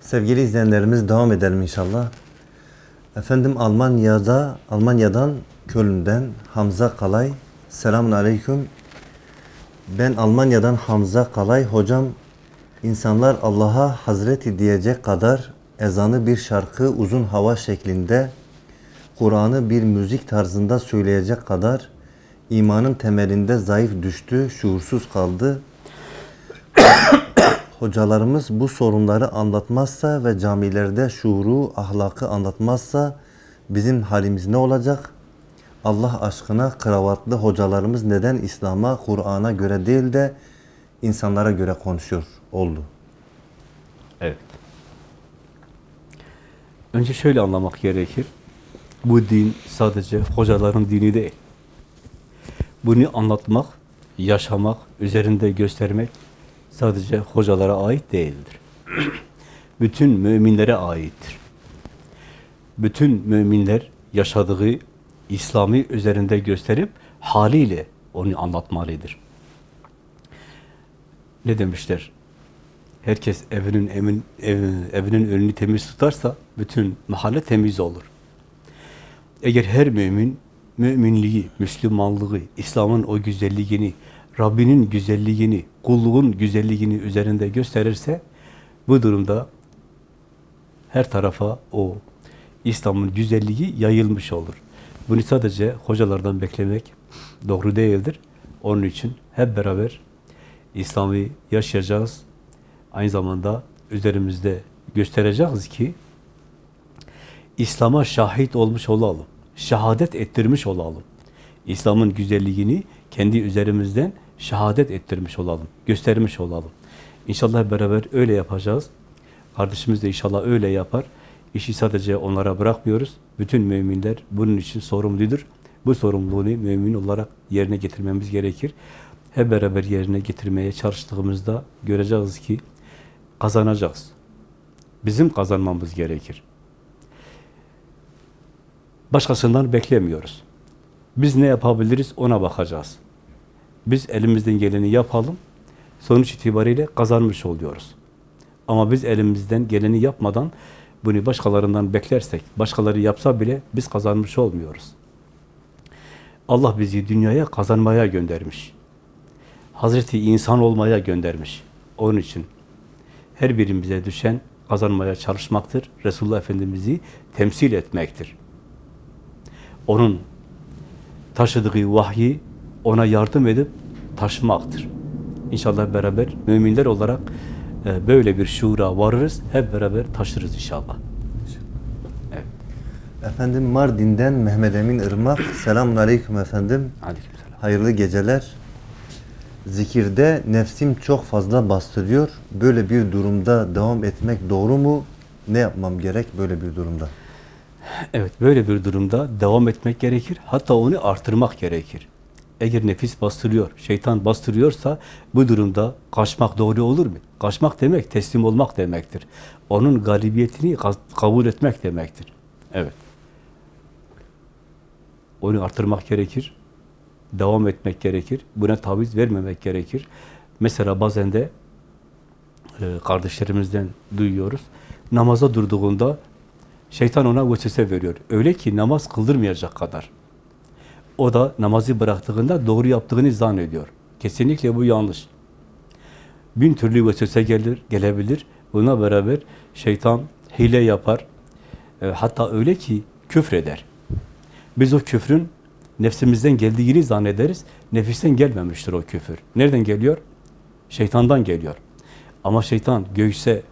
Sevgili izleyenlerimiz devam edelim inşallah. Efendim Almanya'da, Almanya'dan Köln'den Hamza Kalay. Selamun Aleyküm. Ben Almanya'dan Hamza Kalay. Hocam insanlar Allah'a Hazreti diyecek kadar ezanı bir şarkı uzun hava şeklinde Kur'an'ı bir müzik tarzında söyleyecek kadar imanın temelinde zayıf düştü, şuursuz kaldı. Hocalarımız bu sorunları anlatmazsa ve camilerde şuuru, ahlakı anlatmazsa bizim halimiz ne olacak? Allah aşkına kravatlı hocalarımız neden İslam'a, Kur'an'a göre değil de insanlara göre konuşuyor oldu? Evet. Önce şöyle anlamak gerekir. Bu din sadece hocaların dini değil. Bunu anlatmak, yaşamak, üzerinde göstermek sadece hocalara ait değildir. Bütün müminlere aittir. Bütün müminler yaşadığı İslami üzerinde gösterip haliyle onu anlatmalıdır. Ne demişler? Herkes evinin emin, ev, evinin önünü temiz tutarsa bütün mahalle temiz olur. Eğer her mümin müminliği, Müslümanlığı, İslam'ın o güzelliğini, Rabbinin güzelliğini, kulluğun güzelliğini üzerinde gösterirse bu durumda her tarafa o İslam'ın güzelliği yayılmış olur. Bunu sadece hocalardan beklemek doğru değildir. Onun için hep beraber İslam'ı yaşayacağız. Aynı zamanda üzerimizde göstereceğiz ki İslam'a şahit olmuş olalım. Şehadet ettirmiş olalım. İslam'ın güzelliğini kendi üzerimizden şehadet ettirmiş olalım. Göstermiş olalım. İnşallah beraber öyle yapacağız. Kardeşimiz de inşallah öyle yapar. İşi sadece onlara bırakmıyoruz. Bütün müminler bunun için sorumludur. Bu sorumluluğu mümin olarak yerine getirmemiz gerekir. Hep beraber yerine getirmeye çalıştığımızda göreceğiz ki kazanacağız. Bizim kazanmamız gerekir. Başkasından beklemiyoruz. Biz ne yapabiliriz ona bakacağız. Biz elimizden geleni yapalım. Sonuç itibariyle kazanmış oluyoruz. Ama biz elimizden geleni yapmadan bunu başkalarından beklersek, başkaları yapsa bile biz kazanmış olmuyoruz. Allah bizi dünyaya kazanmaya göndermiş. Hazreti insan olmaya göndermiş. Onun için her birimize düşen kazanmaya çalışmaktır. Resulullah Efendimiz'i temsil etmektir. Onun taşıdığı vahyi ona yardım edip taşımaktır. İnşallah beraber müminler olarak e, böyle bir şuura varırız. Hep beraber taşırız inşallah. Evet. Efendim Mardin'den Mehmet Emin Irmak. Selamun Aleyküm efendim. Aleykümselam. Hayırlı geceler. Zikirde nefsim çok fazla bastırıyor. Böyle bir durumda devam etmek doğru mu? Ne yapmam gerek böyle bir durumda? Evet, böyle bir durumda devam etmek gerekir. Hatta onu artırmak gerekir. Eğer nefis bastırıyor, şeytan bastırıyorsa bu durumda kaçmak doğru olur mu? Kaçmak demek teslim olmak demektir. Onun galibiyetini ka- kabul etmek demektir. Evet. Onu artırmak gerekir. Devam etmek gerekir. Buna taviz vermemek gerekir. Mesela bazen de e, kardeşlerimizden duyuyoruz. Namaza durduğunda şeytan ona vesvese veriyor. Öyle ki namaz kıldırmayacak kadar. O da namazı bıraktığında doğru yaptığını zannediyor. Kesinlikle bu yanlış. Bin türlü vesvese gelir, gelebilir. Buna beraber şeytan hile yapar. E, hatta öyle ki küfreder. Biz o küfrün nefsimizden geldiğini zannederiz. Nefisten gelmemiştir o küfür. Nereden geliyor? Şeytandan geliyor. Ama şeytan göğüse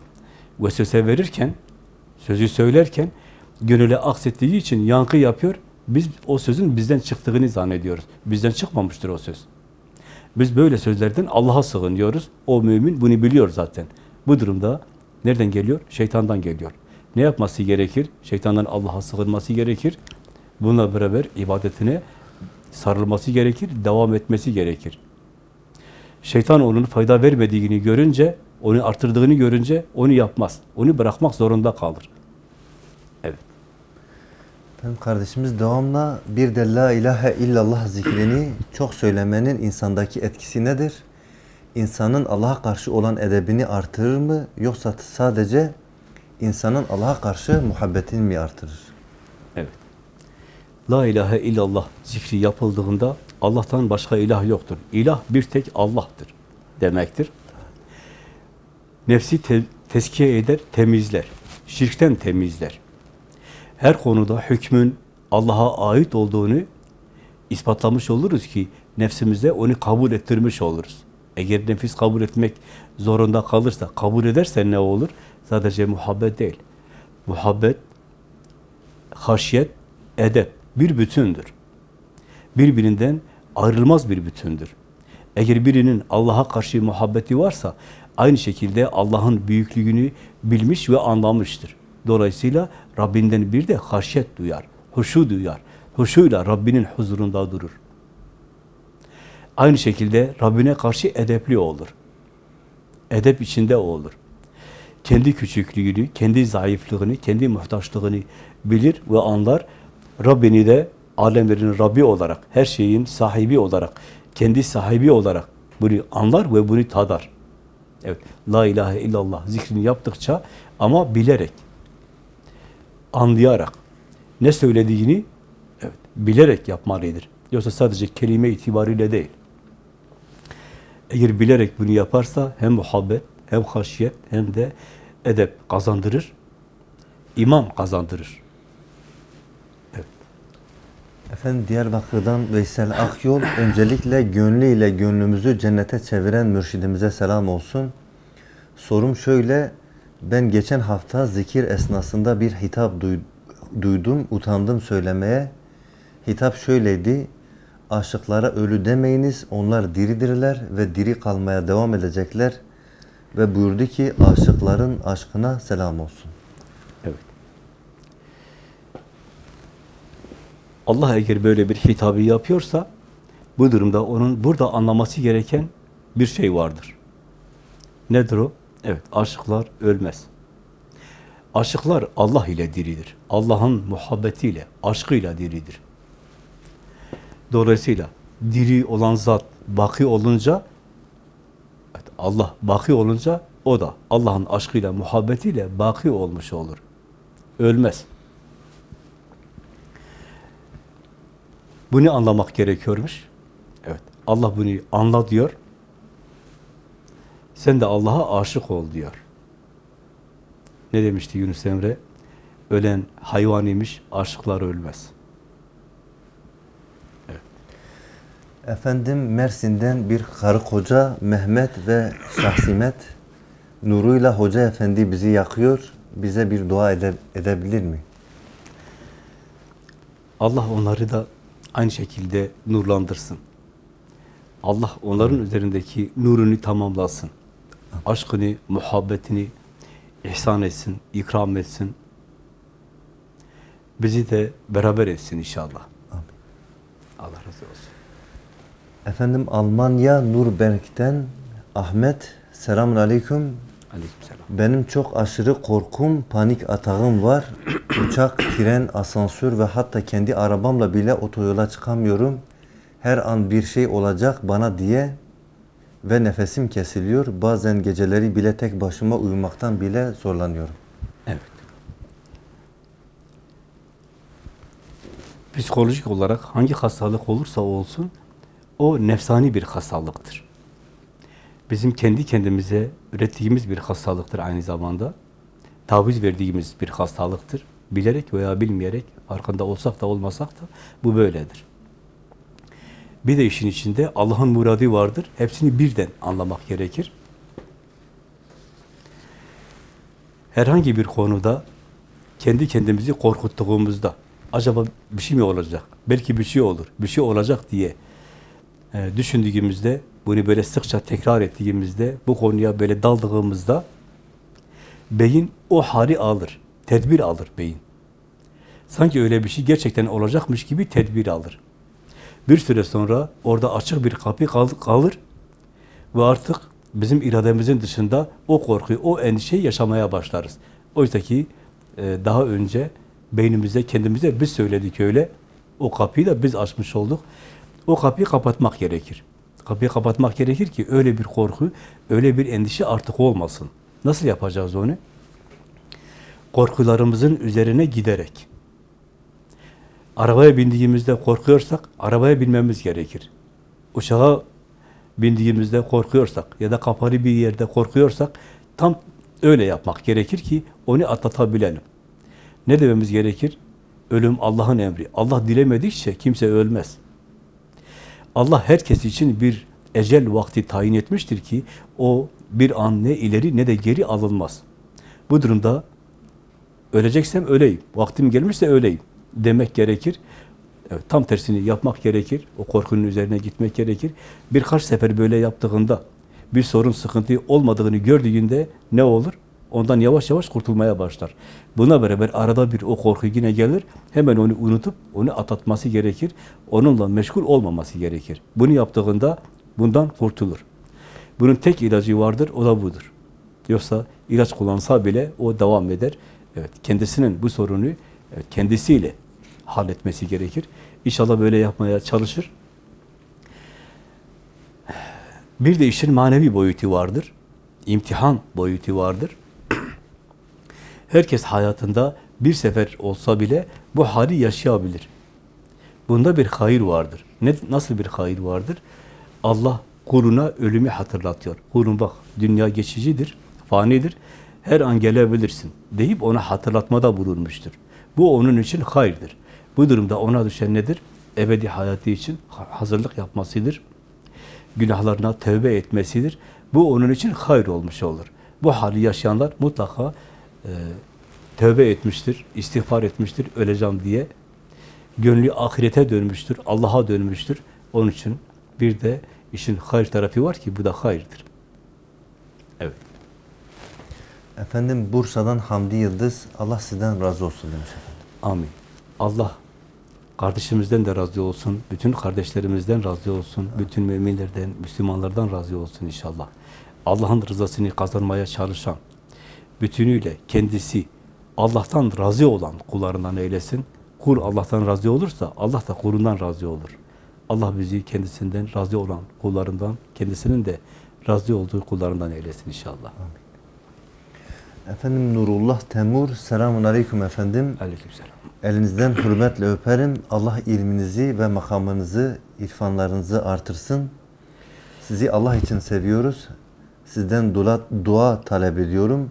vesvese verirken, sözü söylerken, gönüle aksettiği için yankı yapıyor. Biz o sözün bizden çıktığını zannediyoruz. Bizden çıkmamıştır o söz. Biz böyle sözlerden Allah'a sığınıyoruz. O mümin bunu biliyor zaten. Bu durumda nereden geliyor? Şeytandan geliyor. Ne yapması gerekir? Şeytandan Allah'a sığınması gerekir. Bununla beraber ibadetine sarılması gerekir, devam etmesi gerekir. Şeytan onun fayda vermediğini görünce, onu artırdığını görünce onu yapmaz. Onu bırakmak zorunda kalır. Efendim kardeşimiz devamla bir de la ilahe illallah zikrini çok söylemenin insandaki etkisi nedir? İnsanın Allah'a karşı olan edebini artırır mı? Yoksa sadece insanın Allah'a karşı muhabbetini mi artırır? Evet. La ilahe illallah zikri yapıldığında Allah'tan başka ilah yoktur. İlah bir tek Allah'tır demektir. Nefsi te- teskiye eder, temizler. Şirkten temizler. Her konuda hükmün Allah'a ait olduğunu ispatlamış oluruz ki nefsimize onu kabul ettirmiş oluruz. Eğer nefis kabul etmek zorunda kalırsa, kabul ederse ne olur? Sadece muhabbet değil. Muhabbet, haşyet, edep bir bütündür. Birbirinden ayrılmaz bir bütündür. Eğer birinin Allah'a karşı muhabbeti varsa aynı şekilde Allah'ın büyüklüğünü bilmiş ve anlamıştır. Dolayısıyla Rabbinden bir de haşyet duyar, huşu duyar. Huşuyla Rabbinin huzurunda durur. Aynı şekilde Rabbine karşı edepli olur. Edep içinde olur. Kendi küçüklüğünü, kendi zayıflığını, kendi muhtaçlığını bilir ve anlar. Rabbini de alemlerin Rabbi olarak, her şeyin sahibi olarak, kendi sahibi olarak bunu anlar ve bunu tadar. Evet, La ilahe illallah zikrini yaptıkça ama bilerek, anlayarak, ne söylediğini evet, bilerek yapmalıdır. Yoksa sadece kelime itibariyle değil. Eğer bilerek bunu yaparsa hem muhabbet, hem haşiyet, hem de edep kazandırır, imam kazandırır. Efendim Diyarbakır'dan Veysel Akyol öncelikle gönlüyle gönlümüzü cennete çeviren mürşidimize selam olsun. Sorum şöyle, ben geçen hafta zikir esnasında bir hitap duy- duydum, utandım söylemeye. Hitap şöyleydi, aşıklara ölü demeyiniz, onlar diridirler ve diri kalmaya devam edecekler. Ve buyurdu ki aşıkların aşkına selam olsun. Evet. Allah eğer böyle bir hitabı yapıyorsa bu durumda onun burada anlaması gereken bir şey vardır. Nedir o? Evet, aşıklar ölmez. Aşıklar Allah ile diridir. Allah'ın muhabbetiyle, aşkıyla diridir. Dolayısıyla diri olan zat baki olunca Allah baki olunca o da Allah'ın aşkıyla, muhabbetiyle baki olmuş olur. Ölmez. Bunu anlamak gerekiyormuş. Evet. Allah bunu anla diyor. Sen de Allah'a aşık ol diyor. Ne demişti Yunus Emre? Ölen hayvan imiş, aşıklar ölmez. Efendim Mersin'den bir karı koca Mehmet ve Şahsimet nuruyla Hoca Efendi bizi yakıyor. Bize bir dua ede- edebilir mi? Allah onları da aynı şekilde nurlandırsın. Allah onların üzerindeki nurunu tamamlasın. Aşkını, muhabbetini ihsan etsin, ikram etsin. Bizi de beraber etsin inşallah. Amin. Allah razı olsun. Efendim Almanya Nurberg'den Ahmet selamun aleyküm. Aleykümselam. Benim çok aşırı korkum, panik atağım var. Uçak, tren, asansör ve hatta kendi arabamla bile otoyola çıkamıyorum. Her an bir şey olacak bana diye ve nefesim kesiliyor. Bazen geceleri bile tek başıma uyumaktan bile zorlanıyorum. Evet. Psikolojik olarak hangi hastalık olursa olsun o nefsani bir hastalıktır. Bizim kendi kendimize ürettiğimiz bir hastalıktır aynı zamanda. Taviz verdiğimiz bir hastalıktır. Bilerek veya bilmeyerek, farkında olsak da olmasak da bu böyledir. Bir de işin içinde Allah'ın muradı vardır. Hepsini birden anlamak gerekir. herhangi bir konuda kendi kendimizi korkuttuğumuzda acaba bir şey mi olacak? Belki bir şey olur, bir şey olacak diye e, düşündüğümüzde, bunu böyle sıkça tekrar ettiğimizde, bu konuya böyle daldığımızda beyin o hali alır, tedbir alır beyin. Sanki öyle bir şey gerçekten olacakmış gibi tedbir alır. Bir süre sonra orada açık bir kapı kal- kalır ve artık bizim irademizin dışında o korkuyu, o endişeyi yaşamaya başlarız. Oysa ki e, daha önce beynimize, kendimize biz söyledik öyle. O kapıyı da biz açmış olduk. O kapıyı kapatmak gerekir. Kapıyı kapatmak gerekir ki öyle bir korku, öyle bir endişe artık olmasın. Nasıl yapacağız onu? korkularımızın üzerine giderek. Arabaya bindiğimizde korkuyorsak, arabaya binmemiz gerekir. Uçağa bindiğimizde korkuyorsak ya da kapalı bir yerde korkuyorsak, tam öyle yapmak gerekir ki onu atlatabilelim. Ne dememiz gerekir? Ölüm Allah'ın emri. Allah dilemedikçe kimse ölmez. Allah herkes için bir ecel vakti tayin etmiştir ki o bir an ne ileri ne de geri alınmaz. Bu durumda öleceksem öleyim, vaktim gelmişse öleyim demek gerekir. Evet, tam tersini yapmak gerekir. O korkunun üzerine gitmek gerekir. Birkaç sefer böyle yaptığında bir sorun, sıkıntı olmadığını gördüğünde ne olur? Ondan yavaş yavaş kurtulmaya başlar. Buna beraber arada bir o korku yine gelir. Hemen onu unutup onu atlatması gerekir. Onunla meşgul olmaması gerekir. Bunu yaptığında bundan kurtulur. Bunun tek ilacı vardır, o da budur. Yoksa ilaç kullansa bile o devam eder. Evet, kendisinin bu sorunu kendisiyle halletmesi gerekir. İnşallah böyle yapmaya çalışır. Bir de işin manevi boyutu vardır. İmtihan boyutu vardır. Herkes hayatında bir sefer olsa bile bu hali yaşayabilir. Bunda bir hayır vardır. Ne, nasıl bir hayır vardır? Allah kuluna ölümü hatırlatıyor. Kulun bak dünya geçicidir, fanidir. Her an gelebilirsin deyip ona hatırlatmada bulunmuştur. Bu onun için hayırdır. Bu durumda ona düşen nedir? Ebedi hayatı için hazırlık yapmasıdır. Günahlarına tövbe etmesidir. Bu onun için hayır olmuş olur. Bu hali yaşayanlar mutlaka e, tövbe etmiştir, istiğfar etmiştir, öleceğim diye. Gönlü ahirete dönmüştür, Allah'a dönmüştür. Onun için bir de işin hayır tarafı var ki bu da hayırdır. Evet. Efendim Bursa'dan Hamdi Yıldız. Allah sizden razı olsun demiş. Amin. Allah kardeşimizden de razı olsun, bütün kardeşlerimizden razı olsun, bütün müminlerden, Müslümanlardan razı olsun inşallah. Allah'ın rızasını kazanmaya çalışan, bütünüyle kendisi Allah'tan razı olan kullarından eylesin. Kul Allah'tan razı olursa Allah da kulundan razı olur. Allah bizi kendisinden razı olan kullarından, kendisinin de razı olduğu kullarından eylesin inşallah. Efendim Nurullah Temur. Selamun Aleyküm efendim. Aleykümselam. Elinizden hürmetle öperim. Allah ilminizi ve makamınızı, irfanlarınızı artırsın. Sizi Allah için seviyoruz. Sizden dua, dua talep ediyorum.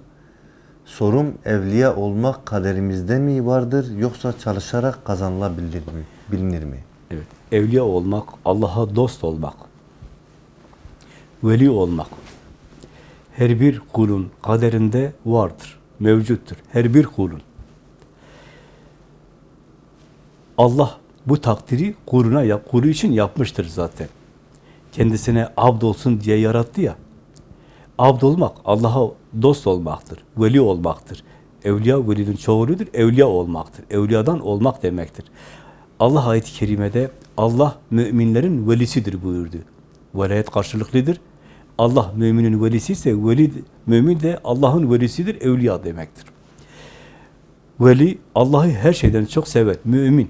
Sorum evliya olmak kaderimizde mi vardır yoksa çalışarak kazanılabilir mi? Bilinir mi? Evet. Evliya olmak, Allah'a dost olmak, veli olmak, her bir kulun kaderinde vardır, mevcuttur. Her bir kulun. Allah bu takdiri kuluna yap, kulu için yapmıştır zaten. Kendisine abd olsun diye yarattı ya. Abd olmak, Allah'a dost olmaktır, veli olmaktır. Evliya velinin çoğuludur, evliya olmaktır. Evliyadan olmak demektir. Allah ayet-i kerimede Allah müminlerin velisidir buyurdu. Velayet karşılıklıdır. Allah müminin velisi ise veli, mümin de Allah'ın velisidir, evliya demektir. Veli Allah'ı her şeyden çok sever, mümin,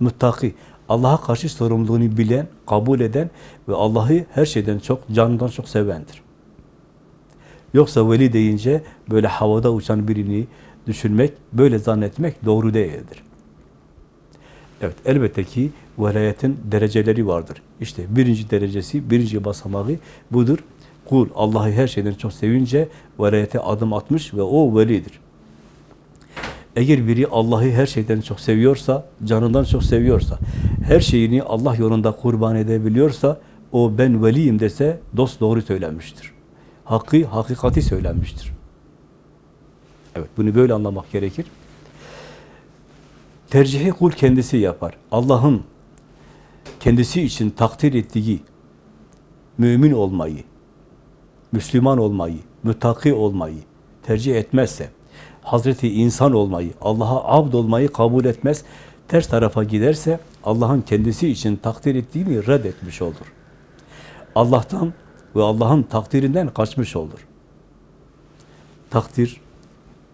muttaki, Allah'a karşı sorumluluğunu bilen, kabul eden ve Allah'ı her şeyden çok, canından çok sevendir. Yoksa veli deyince böyle havada uçan birini düşünmek, böyle zannetmek doğru değildir. Evet, elbette ki velayetin dereceleri vardır. İşte birinci derecesi, birinci basamağı budur. Kul Allah'ı her şeyden çok sevince velayete adım atmış ve o velidir. Eğer biri Allah'ı her şeyden çok seviyorsa, canından çok seviyorsa, her şeyini Allah yolunda kurban edebiliyorsa, o ben veliyim dese dost doğru söylenmiştir. Hakkı, hakikati söylenmiştir. Evet, bunu böyle anlamak gerekir. Tercihi kul kendisi yapar. Allah'ın kendisi için takdir ettiği mümin olmayı, Müslüman olmayı, müttaki olmayı tercih etmezse, Hazreti insan olmayı, Allah'a abd olmayı kabul etmez, ters tarafa giderse Allah'ın kendisi için takdir ettiğini reddetmiş olur. Allah'tan ve Allah'ın takdirinden kaçmış olur. Takdir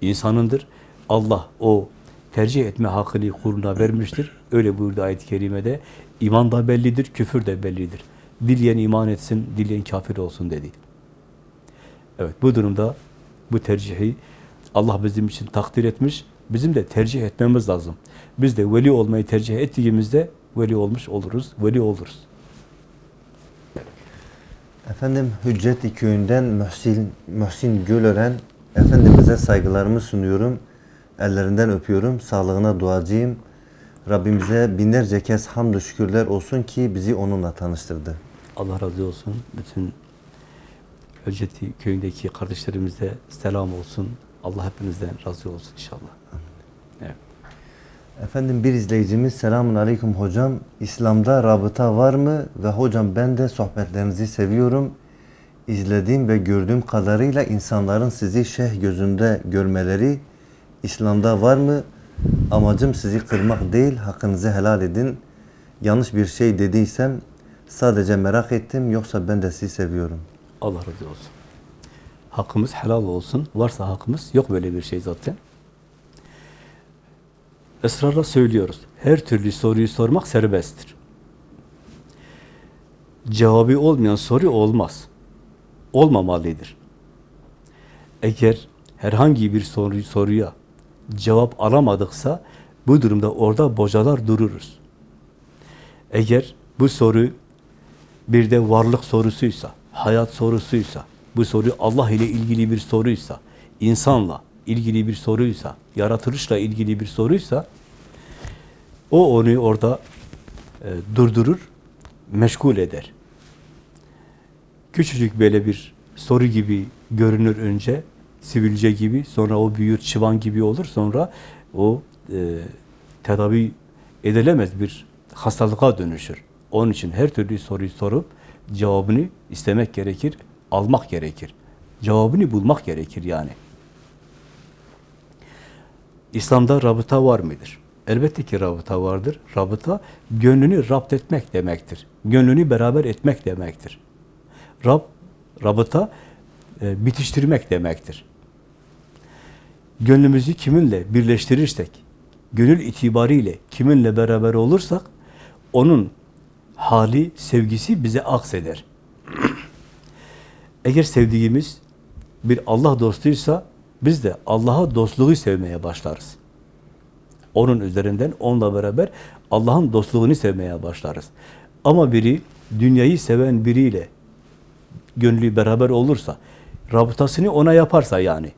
insanındır. Allah o tercih etme hakkını kuluna vermiştir. Öyle buyurdu ayet-i kerimede. İman da bellidir, küfür de bellidir. Dileyen iman etsin, dileyen kafir olsun dedi. Evet, bu durumda bu tercihi Allah bizim için takdir etmiş. Bizim de tercih etmemiz lazım. Biz de veli olmayı tercih ettiğimizde veli olmuş oluruz, veli oluruz. Efendim Hüccetli köyünden Mühsin, Mühsin Gölören Efendimiz'e saygılarımı sunuyorum. Ellerinden öpüyorum. Sağlığına duacıyım. Rabbimize binlerce kez hamdü şükürler olsun ki bizi onunla tanıştırdı. Allah razı olsun. Bütün Hücceti köyündeki kardeşlerimize selam olsun. Allah hepinizden razı olsun inşallah. Evet. Efendim bir izleyicimiz selamun aleyküm hocam. İslam'da rabıta var mı? Ve hocam ben de sohbetlerinizi seviyorum. İzlediğim ve gördüğüm kadarıyla insanların sizi şeyh gözünde görmeleri İslam'da var mı? Amacım sizi kırmak değil, hakkınızı helal edin. Yanlış bir şey dediysem sadece merak ettim yoksa ben de sizi seviyorum. Allah razı olsun. Hakkımız helal olsun. Varsa hakkımız yok böyle bir şey zaten. Israrla söylüyoruz. Her türlü soruyu sormak serbesttir. Cevabı olmayan soru olmaz. Olmamalıdır. Eğer herhangi bir soru, soruya cevap alamadıksa bu durumda orada bocalar dururuz. Eğer bu soru bir de varlık sorusuysa, hayat sorusuysa, bu soru Allah ile ilgili bir soruysa, insanla ilgili bir soruysa, yaratılışla ilgili bir soruysa, o onu orada e, durdurur, meşgul eder. Küçücük böyle bir soru gibi görünür önce, sivilce gibi, sonra o büyür, çıvan gibi olur, sonra o e, tedavi edilemez bir hastalığa dönüşür. Onun için her türlü soruyu sorup cevabını istemek gerekir, almak gerekir. Cevabını bulmak gerekir yani. İslam'da rabıta var mıdır? Elbette ki rabıta vardır. Rabıta gönlünü rapt etmek demektir. Gönlünü beraber etmek demektir. Rab, rabıta e, bitiştirmek demektir. Gönlümüzü kiminle birleştirirsek, gönül itibariyle kiminle beraber olursak, onun hali, sevgisi bize akseder. Eğer sevdiğimiz bir Allah dostuysa, biz de Allah'a dostluğu sevmeye başlarız. Onun üzerinden, onunla beraber Allah'ın dostluğunu sevmeye başlarız. Ama biri, dünyayı seven biriyle gönlü beraber olursa, rabıtasını ona yaparsa yani,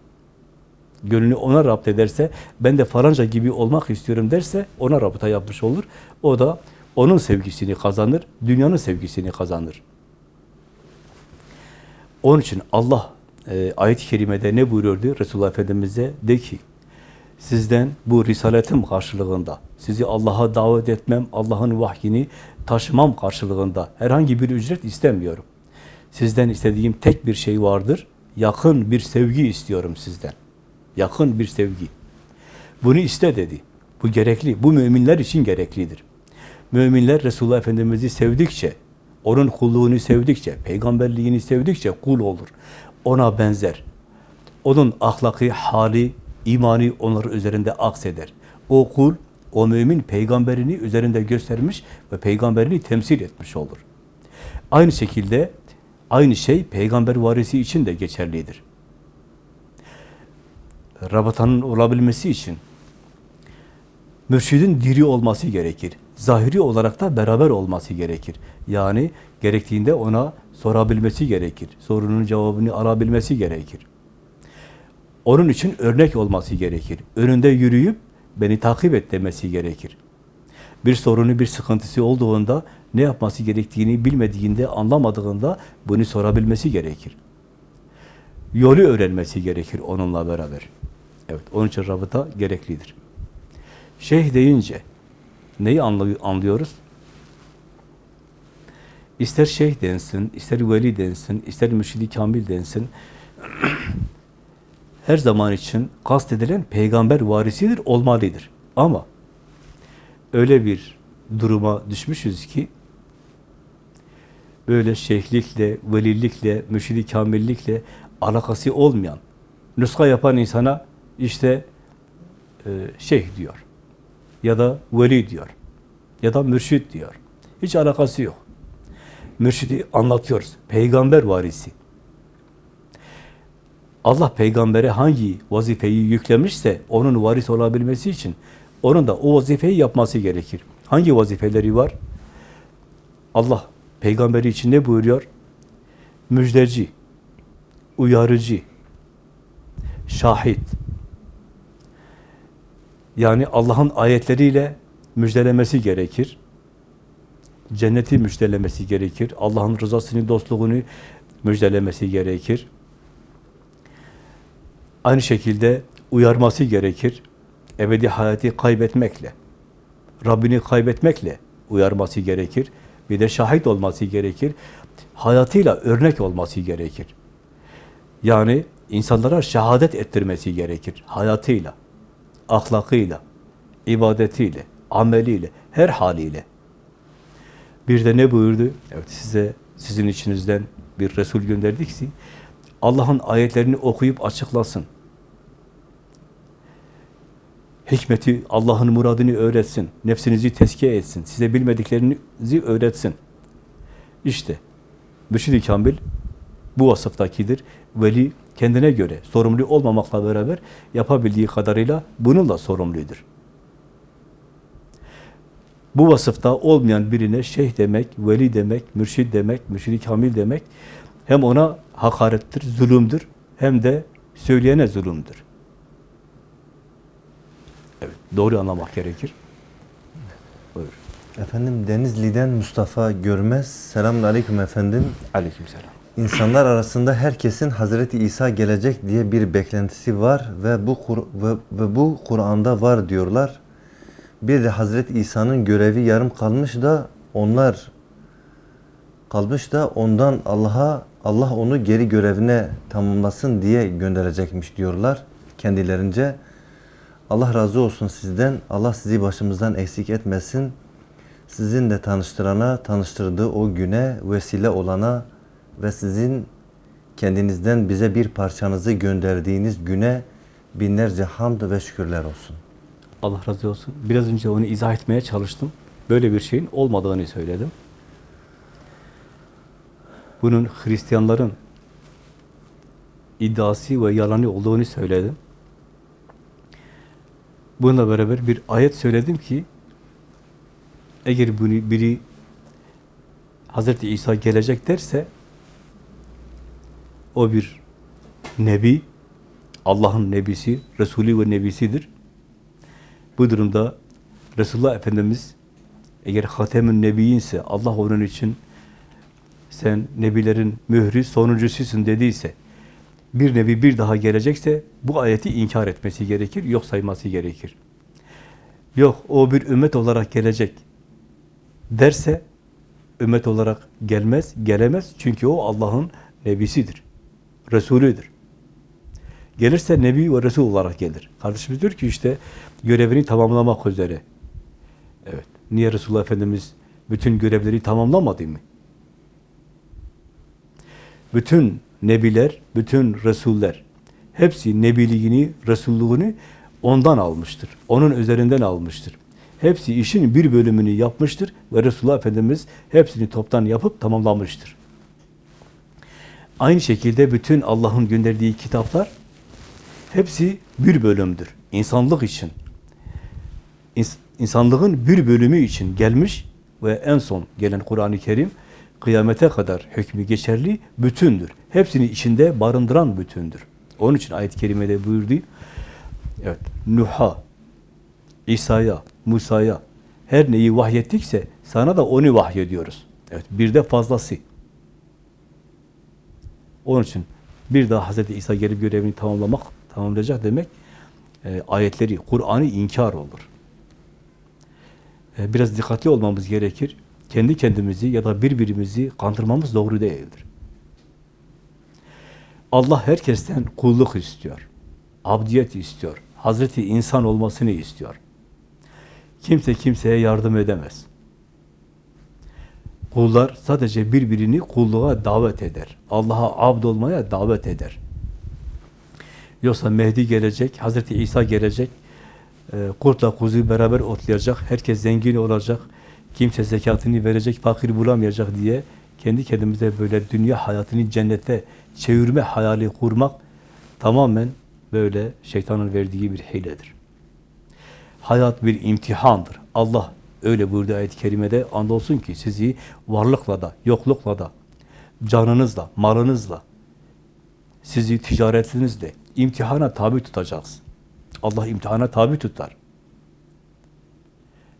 gönlünü ona rapt ederse, ben de falanca gibi olmak istiyorum derse, ona rabıta yapmış olur. O da onun sevgisini kazanır, dünyanın sevgisini kazanır. Onun için Allah e, ayet-i kerimede ne buyuruyordu Resulullah Efendimiz'e? De ki, sizden bu risaletim karşılığında, sizi Allah'a davet etmem, Allah'ın vahyini taşımam karşılığında herhangi bir ücret istemiyorum. Sizden istediğim tek bir şey vardır, yakın bir sevgi istiyorum sizden. Yakın bir sevgi. Bunu iste dedi. Bu gerekli, bu müminler için gereklidir. Müminler Resulullah Efendimiz'i sevdikçe, onun kulluğunu sevdikçe, peygamberliğini sevdikçe kul olur. Ona benzer. Onun ahlakı, hali, imani onlar üzerinde akseder. O kul, o mümin peygamberini üzerinde göstermiş ve peygamberini temsil etmiş olur. Aynı şekilde aynı şey peygamber varisi için de geçerlidir. Rabatanın olabilmesi için mürşidin diri olması gerekir. Zahiri olarak da beraber olması gerekir. Yani gerektiğinde ona sorabilmesi gerekir. Sorunun cevabını alabilmesi gerekir. Onun için örnek olması gerekir. Önünde yürüyüp beni takip et demesi gerekir. Bir sorunu, bir sıkıntısı olduğunda ne yapması gerektiğini bilmediğinde, anlamadığında bunu sorabilmesi gerekir. Yolu öğrenmesi gerekir onunla beraber. Evet, onun için rabıta gereklidir. Şeyh deyince neyi anlıyoruz? İster şeyh densin, ister veli densin, ister mürşidi kamil densin. Her zaman için kastedilen peygamber varisidir, olmalıdır. Ama öyle bir duruma düşmüşüz ki böyle şeyhlikle, velilikle, mürşidi kamillikle alakası olmayan, nuska yapan insana işte e, şeyh diyor ya da veli diyor ya da mürşid diyor. Hiç alakası yok. Mürşidi anlatıyoruz. Peygamber varisi. Allah peygambere hangi vazifeyi yüklemişse onun varis olabilmesi için onun da o vazifeyi yapması gerekir. Hangi vazifeleri var? Allah peygamberi için ne buyuruyor? Müjdeci, uyarıcı, şahit. Yani Allah'ın ayetleriyle müjdelemesi gerekir. Cenneti müjdelemesi gerekir. Allah'ın rızasını, dostluğunu müjdelemesi gerekir. Aynı şekilde uyarması gerekir. Ebedi hayatı kaybetmekle, Rabbini kaybetmekle uyarması gerekir. Bir de şahit olması gerekir. Hayatıyla örnek olması gerekir. Yani insanlara şehadet ettirmesi gerekir. Hayatıyla, ahlakıyla, ibadetiyle, ameliyle, her haliyle. Bir de ne buyurdu? Evet size, sizin içinizden bir Resul gönderdik ki, Allah'ın ayetlerini okuyup açıklasın. Hikmeti, Allah'ın muradını öğretsin. Nefsinizi tezkiye etsin. Size bilmediklerinizi öğretsin. İşte Mürşid-i Kamil bu vasıftakidir. Veli kendine göre sorumlu olmamakla beraber yapabildiği kadarıyla bununla sorumludur. Bu vasıfta olmayan birine şeyh demek, veli demek, mürşid demek, mürşid-i kamil demek hem ona hakarettir, zulümdür hem de söyleyene zulümdür. Evet, doğru anlamak gerekir. Buyur. Efendim Denizli'den Mustafa Görmez. Selamun Aleyküm efendim. Aleykümselam. İnsanlar arasında herkesin Hazreti İsa gelecek diye bir beklentisi var ve bu ve, ve bu Kur'an'da var diyorlar. Bir de Hazreti İsa'nın görevi yarım kalmış da onlar kalmış da ondan Allah'a Allah onu geri görevine tamamlasın diye gönderecekmiş diyorlar kendilerince. Allah razı olsun sizden. Allah sizi başımızdan eksik etmesin. Sizin de tanıştırana, tanıştırdığı o güne vesile olana ve sizin kendinizden bize bir parçanızı gönderdiğiniz güne binlerce hamd ve şükürler olsun. Allah razı olsun. Biraz önce onu izah etmeye çalıştım. Böyle bir şeyin olmadığını söyledim. Bunun Hristiyanların iddiası ve yalanı olduğunu söyledim. Bununla beraber bir ayet söyledim ki eğer bunu biri Hazreti İsa gelecek derse o bir nebi, Allah'ın nebisi, Resulü ve nebisidir. Bu durumda Resulullah Efendimiz eğer Hatemün Nebiyinse Allah onun için sen nebilerin mührü sonuncususun dediyse bir nebi bir daha gelecekse bu ayeti inkar etmesi gerekir, yok sayması gerekir. Yok o bir ümmet olarak gelecek derse ümmet olarak gelmez, gelemez. Çünkü o Allah'ın nebisidir. Resulüdür. Gelirse Nebi ve Resul olarak gelir. Kardeşimiz diyor ki işte görevini tamamlamak üzere. Evet. Niye Resulullah Efendimiz bütün görevleri tamamlamadı mı? Bütün nebiler, bütün resuller hepsi nebiliğini, resulluğunu ondan almıştır. Onun üzerinden almıştır. Hepsi işin bir bölümünü yapmıştır ve Resulullah Efendimiz hepsini toptan yapıp tamamlamıştır. Aynı şekilde bütün Allah'ın gönderdiği kitaplar hepsi bir bölümdür. İnsanlık için. İns- insanlığın bir bölümü için gelmiş ve en son gelen Kur'an-ı Kerim kıyamete kadar hükmü geçerli bütündür. Hepsini içinde barındıran bütündür. Onun için ayet-i kerimede buyurdu. Evet, Nuh'a, İsa'ya, Musa'ya her neyi vahyettikse sana da onu vahyediyoruz. Evet, bir de fazlası. Onun için bir daha Hz. İsa gelip görevini tamamlamak, tamamlayacak demek e, ayetleri, Kur'an'ı inkar olur. E, biraz dikkatli olmamız gerekir. Kendi kendimizi ya da birbirimizi kandırmamız doğru değildir. Allah herkesten kulluk istiyor. Abdiyet istiyor. Hazreti insan olmasını istiyor. Kimse kimseye yardım edemez. Kullar sadece birbirini kulluğa davet eder. Allah'a abd olmaya davet eder. Yoksa Mehdi gelecek, Hazreti İsa gelecek, e, kurtla kuzuyu beraber otlayacak, herkes zengin olacak, kimse zekatını verecek, fakir bulamayacak diye kendi kendimize böyle dünya hayatını cennete çevirme hayali kurmak tamamen böyle şeytanın verdiği bir hiledir. Hayat bir imtihandır. Allah öyle buyurdu ayet-i kerimede andolsun ki sizi varlıkla da, yoklukla da, canınızla, malınızla, sizi ticaretinizle imtihana tabi tutacağız. Allah imtihana tabi tutar.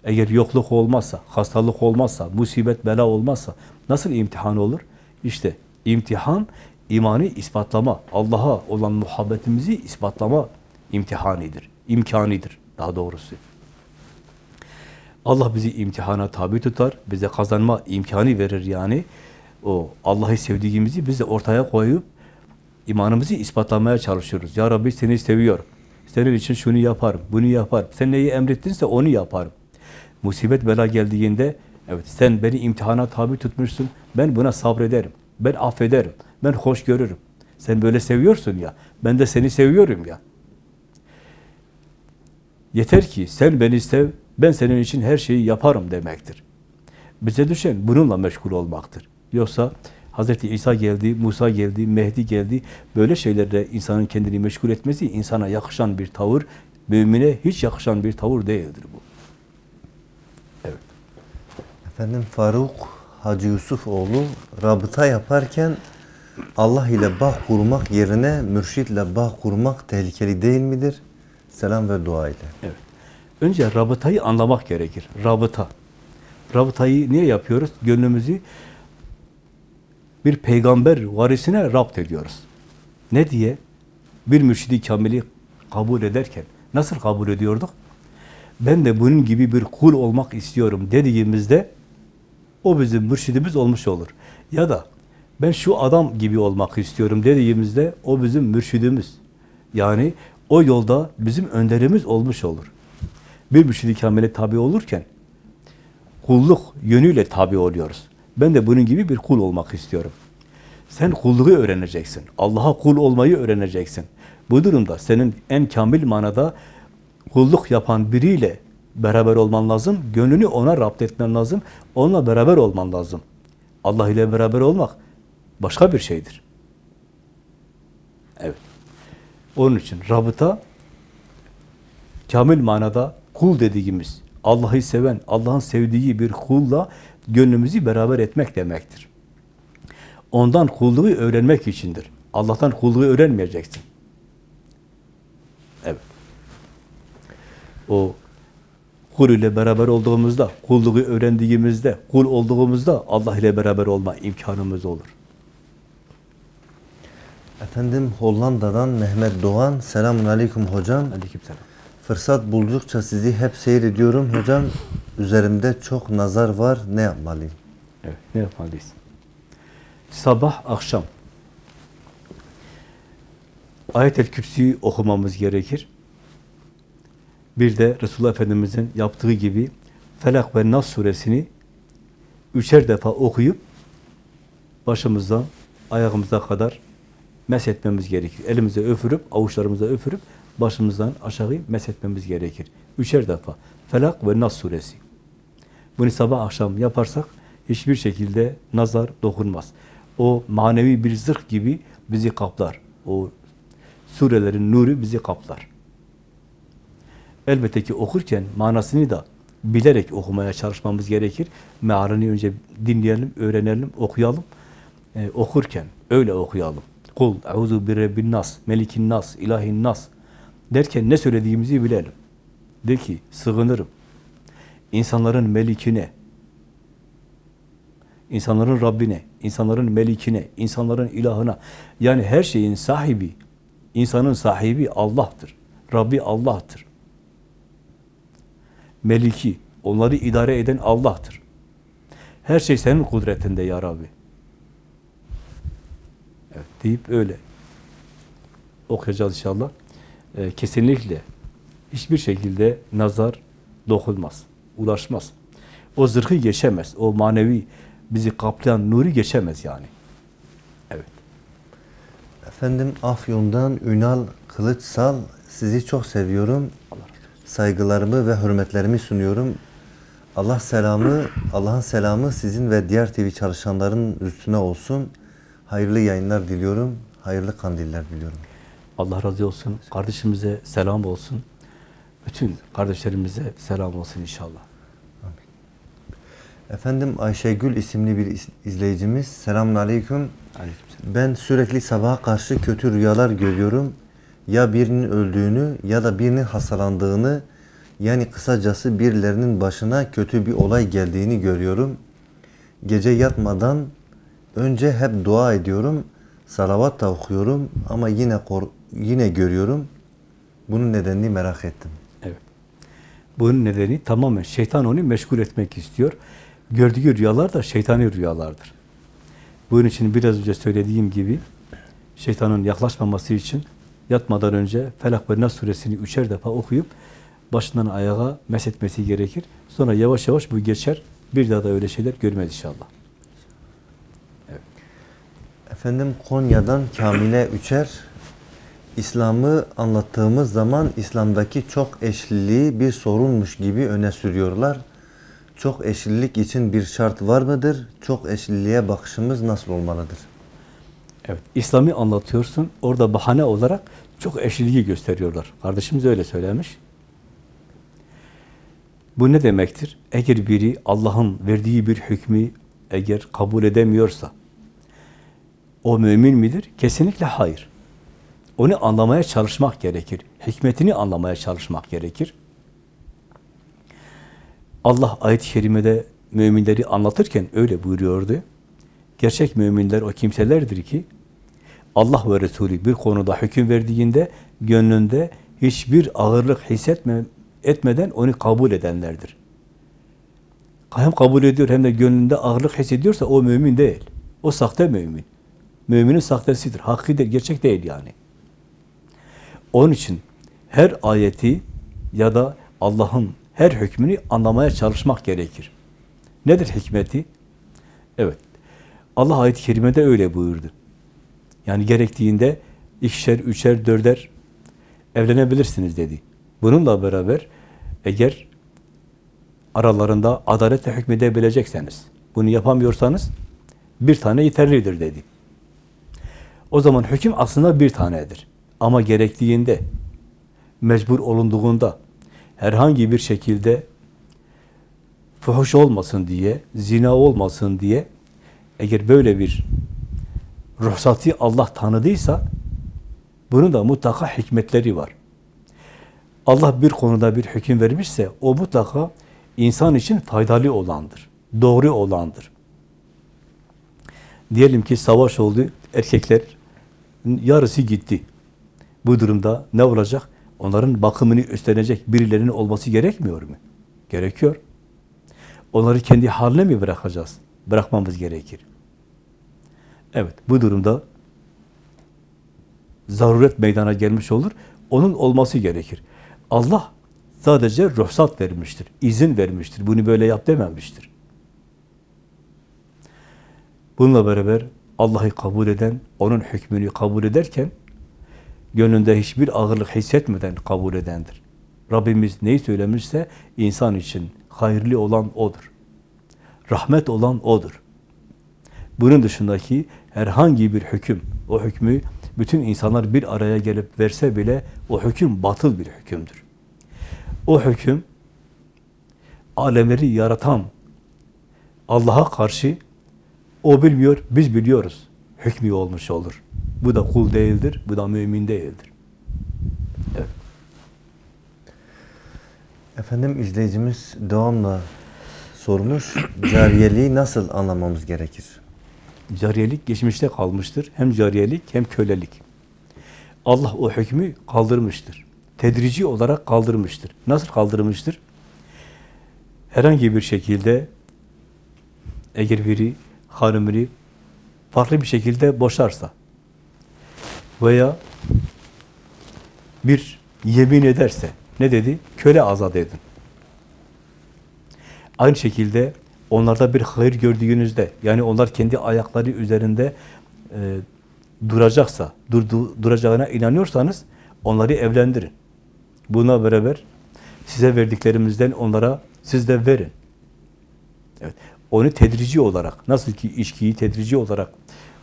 Eğer yokluk olmazsa, hastalık olmazsa, musibet, bela olmazsa nasıl imtihan olur? İşte imtihan imanı ispatlama, Allah'a olan muhabbetimizi ispatlama imtihanidir, imkanidir daha doğrusu. Allah bizi imtihana tabi tutar, bize kazanma imkanı verir yani. O Allah'ı sevdiğimizi biz de ortaya koyup imanımızı ispatlamaya çalışıyoruz. Ya Rabbi seni seviyorum. Senin için şunu yaparım, bunu yaparım. Sen neyi emrettinse onu yaparım. Musibet bela geldiğinde evet sen beni imtihana tabi tutmuşsun. Ben buna sabrederim. Ben affederim. Ben hoş görürüm. Sen böyle seviyorsun ya. Ben de seni seviyorum ya. Yeter ki sen beni sev, ben senin için her şeyi yaparım demektir. Bize düşen bununla meşgul olmaktır. Yoksa Hz. İsa geldi, Musa geldi, Mehdi geldi. Böyle şeylerle insanın kendini meşgul etmesi insana yakışan bir tavır, mümine hiç yakışan bir tavır değildir bu. Evet. Efendim Faruk Hacı Yusuf oğlu rabıta yaparken Allah ile bağ kurmak yerine mürşitle bağ kurmak tehlikeli değil midir? Selam ve dua ile. Evet. Önce rabıtayı anlamak gerekir. Rabıta. Rabıtayı niye yapıyoruz? Gönlümüzü bir peygamber varisine rapt ediyoruz. Ne diye? Bir mürşidi kamili kabul ederken nasıl kabul ediyorduk? Ben de bunun gibi bir kul olmak istiyorum dediğimizde o bizim mürşidimiz olmuş olur. Ya da ben şu adam gibi olmak istiyorum dediğimizde o bizim mürşidimiz. Yani o yolda bizim önderimiz olmuş olur. Bir mürşidi kamile tabi olurken kulluk yönüyle tabi oluyoruz. Ben de bunun gibi bir kul olmak istiyorum. Sen kulluğu öğreneceksin. Allah'a kul olmayı öğreneceksin. Bu durumda senin en kamil manada kulluk yapan biriyle beraber olman lazım. Gönlünü ona rapt etmen lazım. Onunla beraber olman lazım. Allah ile beraber olmak başka bir şeydir. Evet. Onun için rabıta kamil manada kul dediğimiz, Allah'ı seven, Allah'ın sevdiği bir kulla gönlümüzü beraber etmek demektir. Ondan kulluğu öğrenmek içindir. Allah'tan kulluğu öğrenmeyeceksin. Evet. O kul ile beraber olduğumuzda, kulluğu öğrendiğimizde, kul olduğumuzda Allah ile beraber olma imkanımız olur. Efendim Hollanda'dan Mehmet Doğan. Selamun Aleyküm hocam. Aleykümselam. Fırsat buldukça sizi hep seyrediyorum hocam. Üzerimde çok nazar var. Ne yapmalıyım? Evet, ne yapmalıyız? Sabah, akşam. Ayet-el Kürsü'yü okumamız gerekir. Bir de Resulullah Efendimiz'in yaptığı gibi Felak ve Nas suresini üçer defa okuyup başımızdan ayağımıza kadar meshetmemiz gerekir. Elimize öfürüp, avuçlarımıza öfürüp başımızdan aşağı meshetmemiz gerekir. Üçer defa. Felak ve Nas suresi. Bunu sabah akşam yaparsak hiçbir şekilde nazar dokunmaz. O manevi bir zırh gibi bizi kaplar. O surelerin nuru bizi kaplar. Elbette ki okurken manasını da bilerek okumaya çalışmamız gerekir. Mealini önce dinleyelim, öğrenelim, okuyalım. Ee, okurken öyle okuyalım. Kul euzu bi rabbin nas, melikin nas, ilahin nas derken ne söylediğimizi bilelim. De ki sığınırım. İnsanların melikine, insanların Rabbine, insanların melikine, insanların ilahına, yani her şeyin sahibi, insanın sahibi Allah'tır. Rabbi Allah'tır. Meliki, onları idare eden Allah'tır. Her şey senin kudretinde ya Rabbi. Evet, deyip öyle okuyacağız inşallah. Ee, kesinlikle hiçbir şekilde nazar dokunmaz, ulaşmaz. O zırhı geçemez, o manevi bizi kaplayan nuru geçemez yani. Evet. Efendim Afyon'dan Ünal Kılıçsal. Sizi çok seviyorum. Saygılarımı ve hürmetlerimi sunuyorum. Allah selamı, Allah'ın selamı sizin ve diğer TV çalışanların üstüne olsun. Hayırlı yayınlar diliyorum. Hayırlı kandiller diliyorum. Allah razı olsun. Kardeşimize selam olsun. Bütün kardeşlerimize selam olsun inşallah. Efendim Ayşegül isimli bir iz- izleyicimiz. Selamun Aleyküm. Aleykümselam. Ben sürekli sabaha karşı kötü rüyalar görüyorum. Ya birinin öldüğünü ya da birinin hastalandığını yani kısacası birilerinin başına kötü bir olay geldiğini görüyorum. Gece yatmadan önce hep dua ediyorum. Salavat da okuyorum ama yine yine görüyorum. Bunun nedenini merak ettim. Evet. Bunun nedeni tamamen şeytan onu meşgul etmek istiyor. Gördüğü rüyalar da şeytani rüyalardır. Bunun için biraz önce söylediğim gibi şeytanın yaklaşmaması için yatmadan önce Felak ve Nas suresini üçer defa okuyup başından ayağa meshetmesi gerekir. Sonra yavaş yavaş bu geçer. Bir daha da öyle şeyler görmez inşallah. Efendim Konya'dan Kamile Üçer İslam'ı anlattığımız zaman İslam'daki çok eşliliği bir sorunmuş gibi öne sürüyorlar. Çok eşlilik için bir şart var mıdır? Çok eşliliğe bakışımız nasıl olmalıdır? Evet, İslam'ı anlatıyorsun. Orada bahane olarak çok eşliliği gösteriyorlar. Kardeşimiz öyle söylemiş. Bu ne demektir? Eğer biri Allah'ın verdiği bir hükmü eğer kabul edemiyorsa o mümin midir? Kesinlikle hayır. Onu anlamaya çalışmak gerekir. Hikmetini anlamaya çalışmak gerekir. Allah ayet-i kerimede müminleri anlatırken öyle buyuruyordu. Gerçek müminler o kimselerdir ki Allah ve Resulü bir konuda hüküm verdiğinde gönlünde hiçbir ağırlık hissetme, etmeden onu kabul edenlerdir. Hem kabul ediyor hem de gönlünde ağırlık hissediyorsa o mümin değil. O sahte mümin. Müminin sahtesidir. Hakkıdır, gerçek değil yani. Onun için her ayeti ya da Allah'ın her hükmünü anlamaya çalışmak gerekir. Nedir hikmeti? Evet. Allah ayet-i kerimede öyle buyurdu. Yani gerektiğinde ikişer, üçer, dörder evlenebilirsiniz dedi. Bununla beraber eğer aralarında adaletle hükmedebilecekseniz, bunu yapamıyorsanız bir tane yeterlidir dedi. O zaman hüküm aslında bir tanedir. Ama gerektiğinde, mecbur olunduğunda, herhangi bir şekilde fuhuş olmasın diye, zina olmasın diye, eğer böyle bir ruhsatı Allah tanıdıysa, bunun da mutlaka hikmetleri var. Allah bir konuda bir hüküm vermişse, o mutlaka insan için faydalı olandır, doğru olandır. Diyelim ki savaş oldu, erkekler yarısı gitti. Bu durumda ne olacak? Onların bakımını üstlenecek birilerinin olması gerekmiyor mu? Gerekiyor. Onları kendi haline mi bırakacağız? Bırakmamız gerekir. Evet, bu durumda zaruret meydana gelmiş olur. Onun olması gerekir. Allah sadece ruhsat vermiştir, izin vermiştir. Bunu böyle yap dememiştir. Bununla beraber Allah'ı kabul eden, onun hükmünü kabul ederken gönlünde hiçbir ağırlık hissetmeden kabul edendir. Rabbimiz neyi söylemişse insan için hayırlı olan O'dur. Rahmet olan O'dur. Bunun dışındaki herhangi bir hüküm, o hükmü bütün insanlar bir araya gelip verse bile o hüküm batıl bir hükümdür. O hüküm alemleri yaratan Allah'a karşı o bilmiyor, biz biliyoruz. Hükmü olmuş olur. Bu da kul değildir, bu da mümin değildir. Evet. Efendim izleyicimiz devamla sormuş. Cariyeliği nasıl anlamamız gerekir? Cariyelik geçmişte kalmıştır. Hem cariyelik hem kölelik. Allah o hükmü kaldırmıştır. Tedrici olarak kaldırmıştır. Nasıl kaldırmıştır? Herhangi bir şekilde eğer biri hanımını farklı bir şekilde boşarsa veya bir yemin ederse ne dedi? Köle azat edin. Aynı şekilde onlarda bir hayır gördüğünüzde, yani onlar kendi ayakları üzerinde e, duracaksa, durdu, duracağına inanıyorsanız onları evlendirin. Buna beraber size verdiklerimizden onlara siz de verin. Evet. Onu tedrici olarak, nasıl ki içkiyi tedrici olarak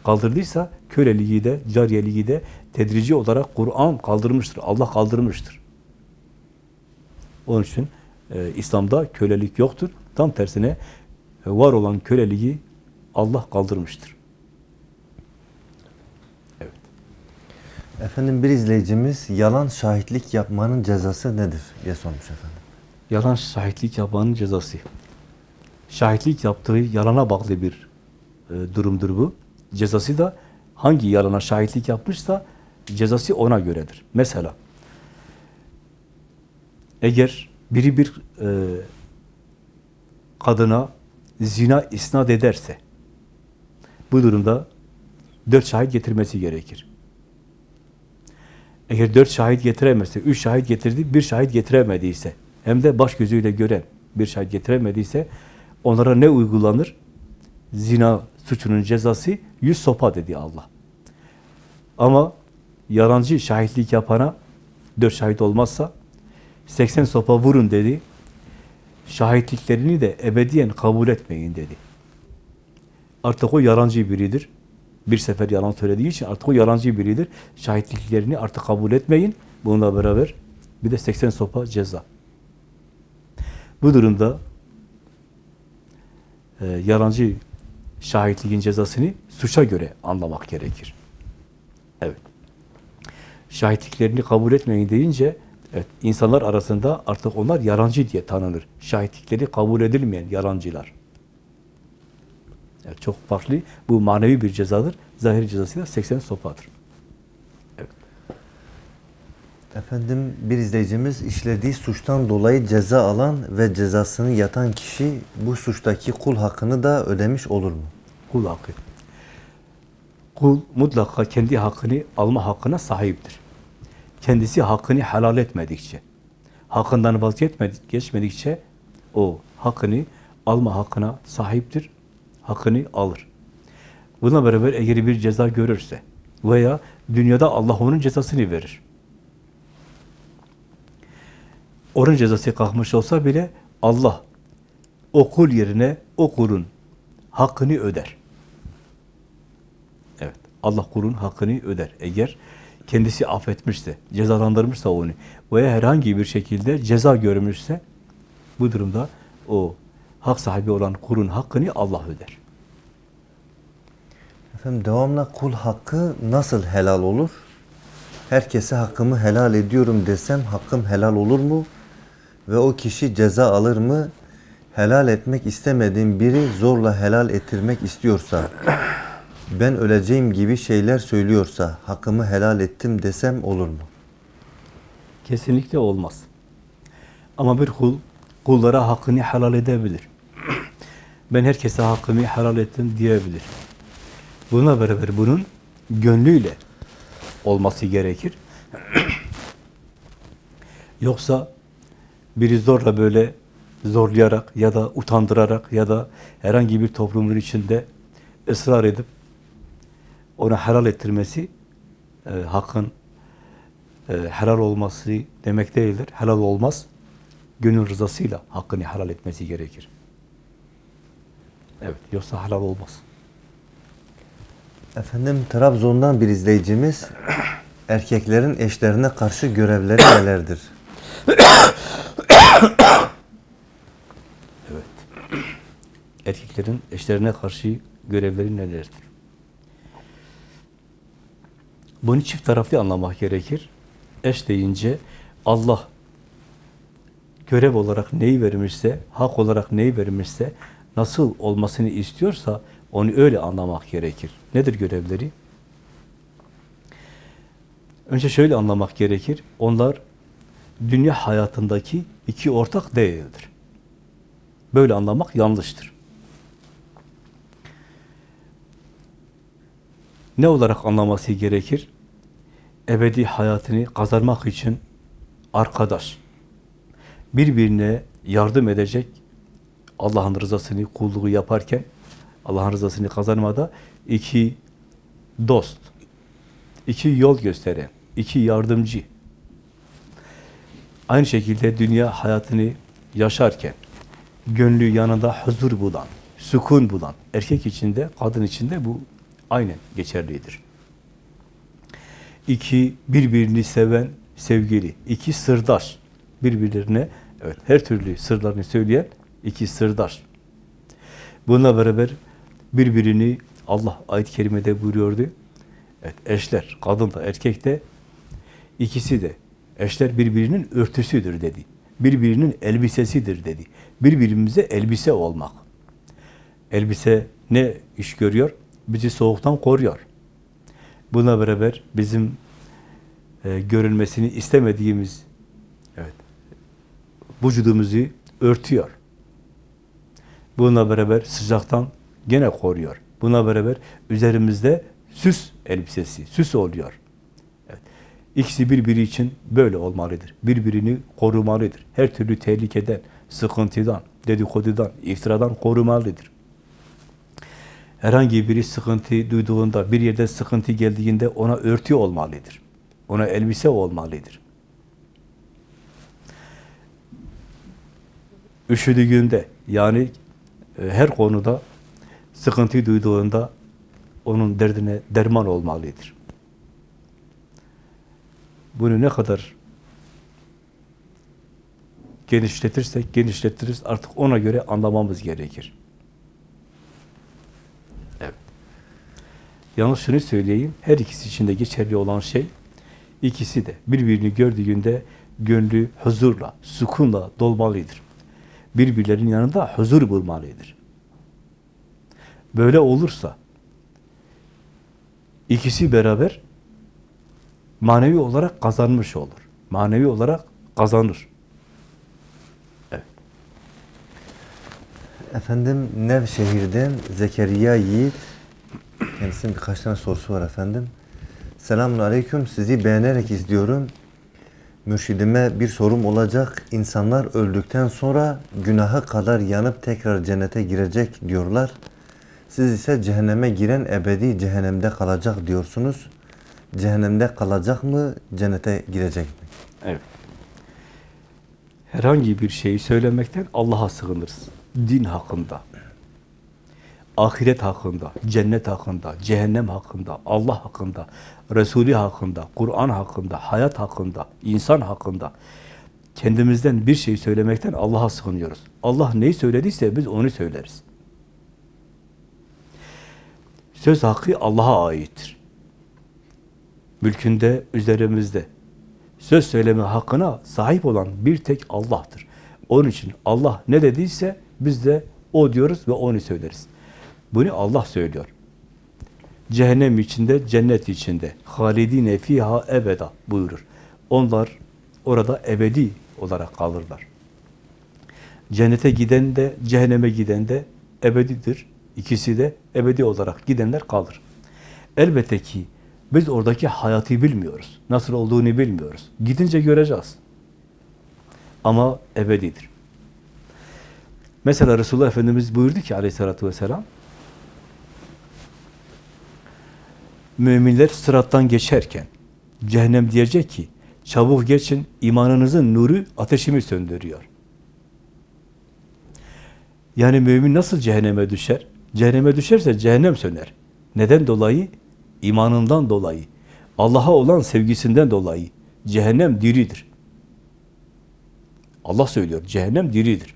kaldırdıysa köleliği de, cariyeliği de tedrici olarak Kur'an kaldırmıştır. Allah kaldırmıştır. Onun için e, İslam'da kölelik yoktur. Tam tersine e, var olan köleliği Allah kaldırmıştır. Evet. Efendim bir izleyicimiz yalan şahitlik yapmanın cezası nedir diye sormuş efendim. Yalan şahitlik yapanın cezası. Şahitlik yaptığı yalana bağlı bir e, durumdur bu. Cezası da hangi yalana şahitlik yapmışsa cezası ona göredir. Mesela eğer biri bir e, kadına zina isnat ederse bu durumda dört şahit getirmesi gerekir. Eğer dört şahit getiremezse, üç şahit getirdi, bir şahit getiremediyse, hem de baş gözüyle gören bir şahit getiremediyse, onlara ne uygulanır? Zina suçunun cezası yüz sopa dedi Allah. Ama yalancı şahitlik yapana dört şahit olmazsa 80 sopa vurun dedi. Şahitliklerini de ebediyen kabul etmeyin dedi. Artık o yalancı biridir. Bir sefer yalan söylediği için artık o yalancı biridir. Şahitliklerini artık kabul etmeyin. Bununla beraber bir de 80 sopa ceza. Bu durumda e, yalancı şahitliğin cezasını suça göre anlamak gerekir. Evet. Şahitliklerini kabul etmeyin deyince evet, insanlar arasında artık onlar yalancı diye tanınır. Şahitlikleri kabul edilmeyen yalancılar. Evet, çok farklı. Bu manevi bir cezadır. Zahiri cezası da 80 sopadır. Efendim bir izleyicimiz işlediği suçtan dolayı ceza alan ve cezasını yatan kişi bu suçtaki kul hakkını da ödemiş olur mu? Kul hakkı. Kul mutlaka kendi hakkını alma hakkına sahiptir. Kendisi hakkını helal etmedikçe, hakkından vazgeçmedik, geçmedikçe o hakkını alma hakkına sahiptir, hakkını alır. Buna beraber eğer bir ceza görürse veya dünyada Allah onun cezasını verir. Onun cezası kalkmış olsa bile Allah o kul yerine o kulun hakkını öder. Evet. Allah kulun hakkını öder. Eğer kendisi affetmişse, cezalandırmışsa onu veya herhangi bir şekilde ceza görmüşse bu durumda o hak sahibi olan kulun hakkını Allah öder. Efendim devamla kul hakkı nasıl helal olur? Herkese hakkımı helal ediyorum desem hakkım helal olur mu? Ve o kişi ceza alır mı? Helal etmek istemediğim biri zorla helal ettirmek istiyorsa, ben öleceğim gibi şeyler söylüyorsa, hakkımı helal ettim desem olur mu? Kesinlikle olmaz. Ama bir kul kullara hakkını helal edebilir. ben herkese hakkımı helal ettim diyebilir. Buna beraber bunun gönlüyle olması gerekir. Yoksa biri zorla böyle zorlayarak ya da utandırarak ya da herhangi bir toplumun içinde ısrar edip ona helal ettirmesi e, hakkın e, helal olması demek değildir. Helal olmaz. Gönül rızasıyla hakkını helal etmesi gerekir. Evet, yoksa helal olmaz. Efendim Trabzon'dan bir izleyicimiz, erkeklerin eşlerine karşı görevleri nelerdir? Evet. Erkeklerin eşlerine karşı görevleri nelerdir? Bunu çift taraflı anlamak gerekir. Eş deyince Allah görev olarak neyi vermişse, hak olarak neyi vermişse, nasıl olmasını istiyorsa onu öyle anlamak gerekir. Nedir görevleri? Önce şöyle anlamak gerekir. Onlar dünya hayatındaki iki ortak değildir. Böyle anlamak yanlıştır. Ne olarak anlaması gerekir? Ebedi hayatını kazanmak için arkadaş, birbirine yardım edecek, Allah'ın rızasını, kulluğu yaparken, Allah'ın rızasını kazanmada iki dost, iki yol gösteren, iki yardımcı. Aynı şekilde dünya hayatını yaşarken, gönlü yanında huzur bulan, sükun bulan, erkek içinde, kadın içinde bu aynen geçerlidir. İki, birbirini seven sevgili. iki sırdaş. Birbirlerine evet her türlü sırlarını söyleyen iki sırdaş. Bununla beraber birbirini Allah ayet-i kerimede buyuruyordu. Evet, eşler, kadın da erkek de ikisi de eşler birbirinin örtüsüdür dedi. Birbirinin elbisesidir dedi. Birbirimize elbise olmak. Elbise ne iş görüyor? Bizi soğuktan koruyor. Buna beraber bizim e, görülmesini istemediğimiz evet vücudumuzu örtüyor. Bununla beraber sıcaktan gene koruyor. Buna beraber üzerimizde süs elbisesi, süs oluyor. İkisi birbiri için böyle olmalıdır. Birbirini korumalıdır. Her türlü tehlikeden, sıkıntıdan, dedikodudan, iftiradan korumalıdır. Herhangi biri sıkıntı duyduğunda, bir yerde sıkıntı geldiğinde ona örtü olmalıdır. Ona elbise olmalıdır. Üşüdüğünde, yani e, her konuda sıkıntı duyduğunda onun derdine derman olmalıdır. Bunu ne kadar genişletirsek genişletiriz artık ona göre anlamamız gerekir. Evet. Yalnız şunu söyleyeyim, her ikisi için de geçerli olan şey, ikisi de birbirini gördüğünde gönlü huzurla, sukunla dolmalıdır. Birbirlerinin yanında huzur bulmalıdır. Böyle olursa, ikisi beraber manevi olarak kazanmış olur. Manevi olarak kazanır. Efendim Nevşehir'den Zekeriya Yiğit. Kendisinin birkaç tane sorusu var efendim. Selamun Aleyküm. Sizi beğenerek izliyorum. Mürşidime bir sorum olacak. İnsanlar öldükten sonra günaha kadar yanıp tekrar cennete girecek diyorlar. Siz ise cehenneme giren ebedi cehennemde kalacak diyorsunuz. Cehennemde kalacak mı, cennete girecek mi? Evet. Herhangi bir şeyi söylemekten Allah'a sığınırız. Din hakkında, ahiret hakkında, cennet hakkında, cehennem hakkında, Allah hakkında, Resulü hakkında, Kur'an hakkında, hayat hakkında, insan hakkında kendimizden bir şey söylemekten Allah'a sığınıyoruz. Allah neyi söylediyse biz onu söyleriz. Söz hakkı Allah'a aittir. Mülkünde, üzerimizde. Söz söyleme hakkına sahip olan bir tek Allah'tır. Onun için Allah ne dediyse biz de o diyoruz ve onu söyleriz. Bunu Allah söylüyor. Cehennem içinde, cennet içinde. Halidine fiha ebeda buyurur. Onlar orada ebedi olarak kalırlar. Cennete giden de, cehenneme giden de ebedidir. İkisi de ebedi olarak gidenler kalır. Elbette ki biz oradaki hayatı bilmiyoruz. Nasıl olduğunu bilmiyoruz. Gidince göreceğiz. Ama ebedidir. Mesela Resulullah Efendimiz buyurdu ki aleyhissalatü vesselam müminler sırattan geçerken cehennem diyecek ki çabuk geçin imanınızın nuru ateşimi söndürüyor. Yani mümin nasıl cehenneme düşer? Cehenneme düşerse cehennem söner. Neden dolayı? İmanından dolayı. Allah'a olan sevgisinden dolayı. Cehennem diridir. Allah söylüyor, cehennem diridir.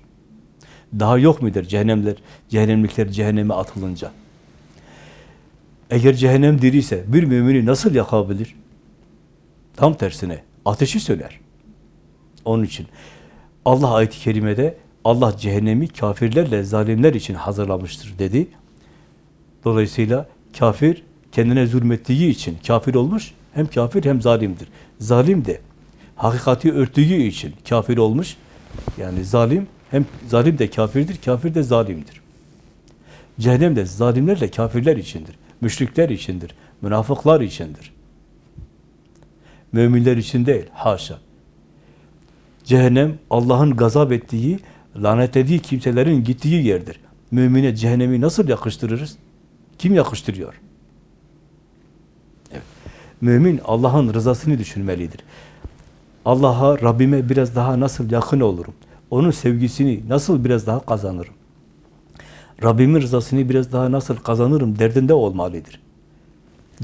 Daha yok mudur cehennemler, cehennemlikler cehenneme atılınca? Eğer cehennem diriyse bir mümini nasıl yakabilir? Tam tersine ateşi söner. Onun için Allah ayet-i kerimede Allah cehennemi kafirlerle zalimler için hazırlamıştır dedi. Dolayısıyla kafir kendine zulmettiği için kafir olmuş, hem kafir hem zalimdir. Zalim de hakikati örttüğü için kafir olmuş. Yani zalim hem zalim de kafirdir, kafir de zalimdir. Cehennem de zalimlerle kafirler içindir. Müşrikler içindir. Münafıklar içindir. Müminler için değil, haşa. Cehennem Allah'ın gazap ettiği, lanetlediği kimselerin gittiği yerdir. Mümine cehennemi nasıl yakıştırırız? Kim yakıştırıyor? Mümin Allah'ın rızasını düşünmelidir. Allah'a, Rabbime biraz daha nasıl yakın olurum? Onun sevgisini nasıl biraz daha kazanırım? Rabbimin rızasını biraz daha nasıl kazanırım derdinde olmalıdır.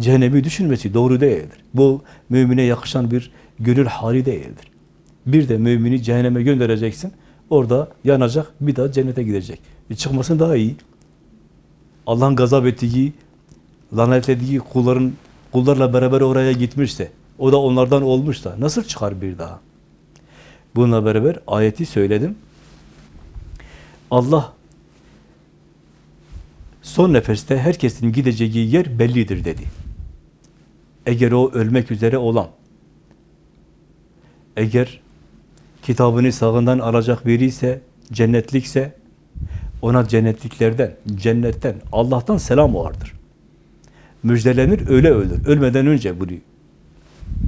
cehennemi düşünmesi doğru değildir. Bu mümine yakışan bir gönül hali değildir. Bir de mümini cehenneme göndereceksin. Orada yanacak, bir daha cennete gidecek. E çıkmasın daha iyi. Allah'ın gazap ettiği, lanetlediği kulların kullarla beraber oraya gitmişse, o da onlardan olmuşsa nasıl çıkar bir daha? Bununla beraber ayeti söyledim. Allah son nefeste herkesin gideceği yer bellidir dedi. Eğer o ölmek üzere olan, eğer kitabını sağından alacak biri ise, cennetlikse, ona cennetliklerden, cennetten, Allah'tan selam vardır. Müjdelenir, öyle ölür. Ölmeden önce bunu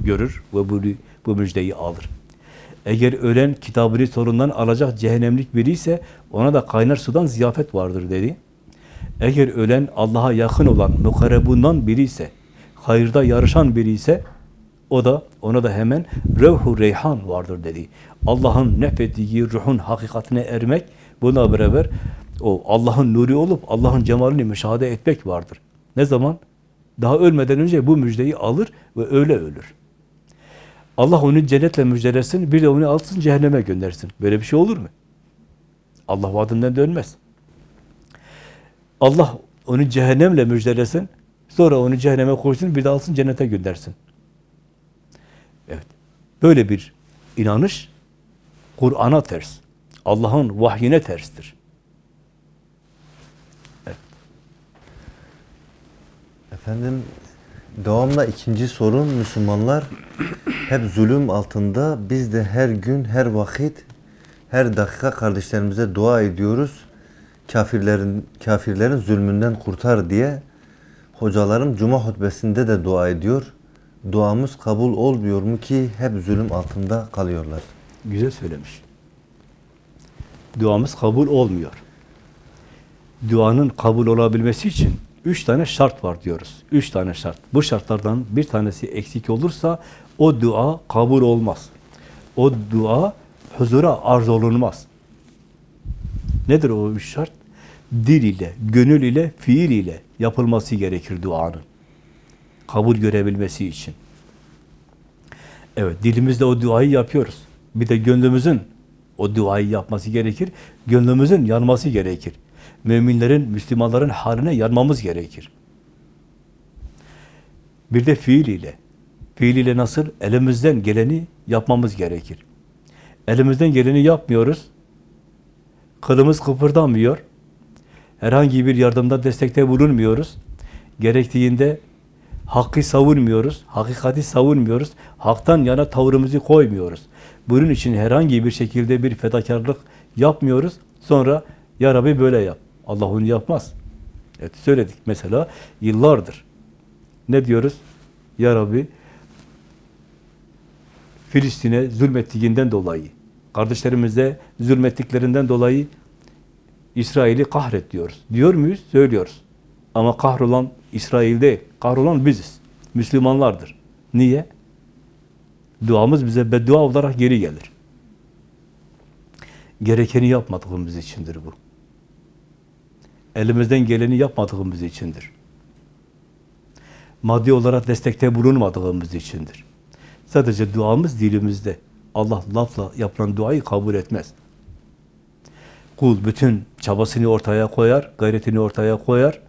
görür ve bunu, bu müjdeyi alır. Eğer ölen kitabını sorundan alacak cehennemlik biri ise ona da kaynar sudan ziyafet vardır dedi. Eğer ölen Allah'a yakın olan mukarebundan biri ise, hayırda yarışan biri ise o da ona da hemen revhu reyhan vardır dedi. Allah'ın nefettiği ruhun hakikatine ermek, buna beraber o Allah'ın nuru olup Allah'ın cemalini müşahede etmek vardır. Ne zaman? Daha ölmeden önce bu müjdeyi alır ve öyle ölür. Allah onu cennetle müjdelesin, bir de onu alsın cehenneme göndersin. Böyle bir şey olur mu? Allah vaadinden dönmez. Allah onu cehennemle müjdelesin, sonra onu cehenneme koysun, bir de alsın cennete göndersin. Evet. Böyle bir inanış Kur'an'a ters. Allah'ın vahyine terstir. Efendim devamla ikinci sorun Müslümanlar hep zulüm altında. Biz de her gün, her vakit, her dakika kardeşlerimize dua ediyoruz. Kafirlerin kafirlerin zulmünden kurtar diye hocalarım cuma hutbesinde de dua ediyor. Duamız kabul olmuyor mu ki hep zulüm altında kalıyorlar. Güzel söylemiş. Duamız kabul olmuyor. Duanın kabul olabilmesi için üç tane şart var diyoruz. Üç tane şart. Bu şartlardan bir tanesi eksik olursa o dua kabul olmaz. O dua huzura arz olunmaz. Nedir o üç şart? Dil ile, gönül ile, fiil ile yapılması gerekir duanın. Kabul görebilmesi için. Evet, dilimizde o duayı yapıyoruz. Bir de gönlümüzün o duayı yapması gerekir. Gönlümüzün yanması gerekir. Müminlerin, Müslümanların haline yanmamız gerekir. Bir de fiil ile. Fiil ile nasıl? Elimizden geleni yapmamız gerekir. Elimizden geleni yapmıyoruz. Kılımız kıpırdamıyor. Herhangi bir yardımda, destekte bulunmuyoruz. Gerektiğinde hakkı savunmuyoruz, hakikati savunmuyoruz, haktan yana tavrımızı koymuyoruz. Bunun için herhangi bir şekilde bir fedakarlık yapmıyoruz. Sonra ya Rabbi böyle yap. Allah onu yapmaz. Evet söyledik mesela yıllardır. Ne diyoruz? Ya Rabbi Filistin'e zulmettiğinden dolayı, kardeşlerimize zulmettiklerinden dolayı İsrail'i kahret diyoruz. Diyor muyuz? Söylüyoruz. Ama kahrolan İsrail değil, kahrolan biziz. Müslümanlardır. Niye? Duamız bize beddua olarak geri gelir. Gerekeni yapmadığımız içindir bu. Elimizden geleni yapmadığımız içindir. Maddi olarak destekte bulunmadığımız içindir. Sadece duamız dilimizde. Allah lafla yapılan duayı kabul etmez. Kul bütün çabasını ortaya koyar, gayretini ortaya koyar,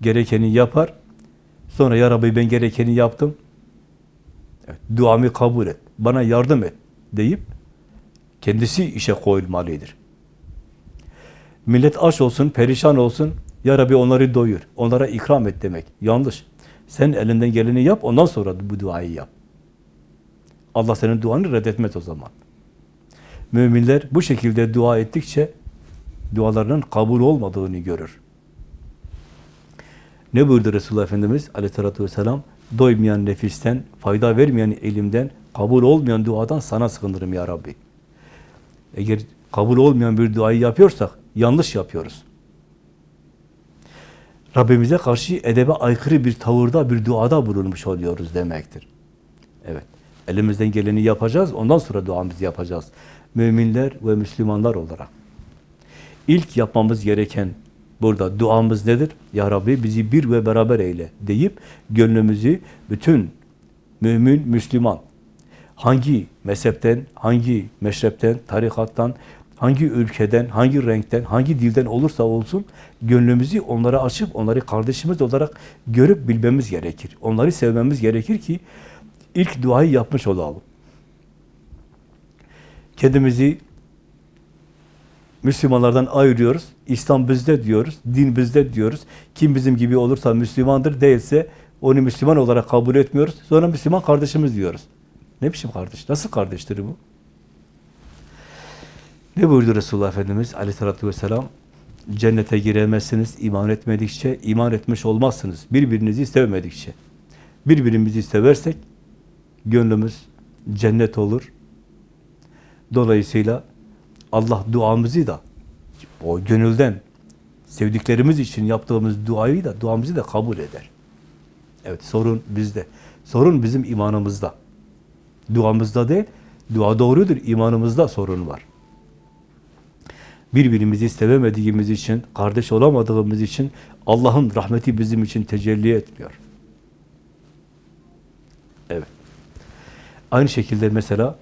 gerekeni yapar. Sonra ya Rabbi ben gerekeni yaptım. Evet, duamı kabul et. Bana yardım et deyip kendisi işe koyulmalıdır. Millet aç olsun, perişan olsun. Ya Rabbi onları doyur. Onlara ikram et demek. Yanlış. Sen elinden geleni yap, ondan sonra bu duayı yap. Allah senin duanı reddetmez o zaman. Müminler bu şekilde dua ettikçe dualarının kabul olmadığını görür. Ne buyurdu Resulullah Efendimiz aleyhissalatü vesselam? Doymayan nefisten, fayda vermeyen elimden, kabul olmayan duadan sana sığınırım ya Rabbi. Eğer kabul olmayan bir duayı yapıyorsak, yanlış yapıyoruz. Rabbimize karşı edebe aykırı bir tavırda, bir duada bulunmuş oluyoruz demektir. Evet, elimizden geleni yapacağız, ondan sonra duamızı yapacağız. Müminler ve Müslümanlar olarak. İlk yapmamız gereken Burada duamız nedir? Ya Rabbi bizi bir ve beraber eyle deyip gönlümüzü bütün mümin, Müslüman hangi mezhepten, hangi meşrepten, tarikattan, hangi ülkeden, hangi renkten, hangi dilden olursa olsun gönlümüzü onlara açıp onları kardeşimiz olarak görüp bilmemiz gerekir. Onları sevmemiz gerekir ki ilk duayı yapmış olalım. Kendimizi Müslümanlardan ayırıyoruz. İslam bizde diyoruz, din bizde diyoruz. Kim bizim gibi olursa Müslümandır, değilse onu Müslüman olarak kabul etmiyoruz. Sonra Müslüman kardeşimiz diyoruz. Ne biçim kardeş? Nasıl kardeştir bu? Ne buyurdu Resulullah Efendimiz aleyhissalatü vesselam? Cennete giremezsiniz iman etmedikçe, iman etmiş olmazsınız. Birbirinizi sevmedikçe. Birbirimizi seversek gönlümüz cennet olur. Dolayısıyla Allah duamızı da o gönülden sevdiklerimiz için yaptığımız duayı da duamızı da kabul eder. Evet sorun bizde. Sorun bizim imanımızda. Duamızda değil, dua doğrudur, imanımızda sorun var. Birbirimizi sevemediğimiz için, kardeş olamadığımız için Allah'ın rahmeti bizim için tecelli etmiyor. Evet. Aynı şekilde mesela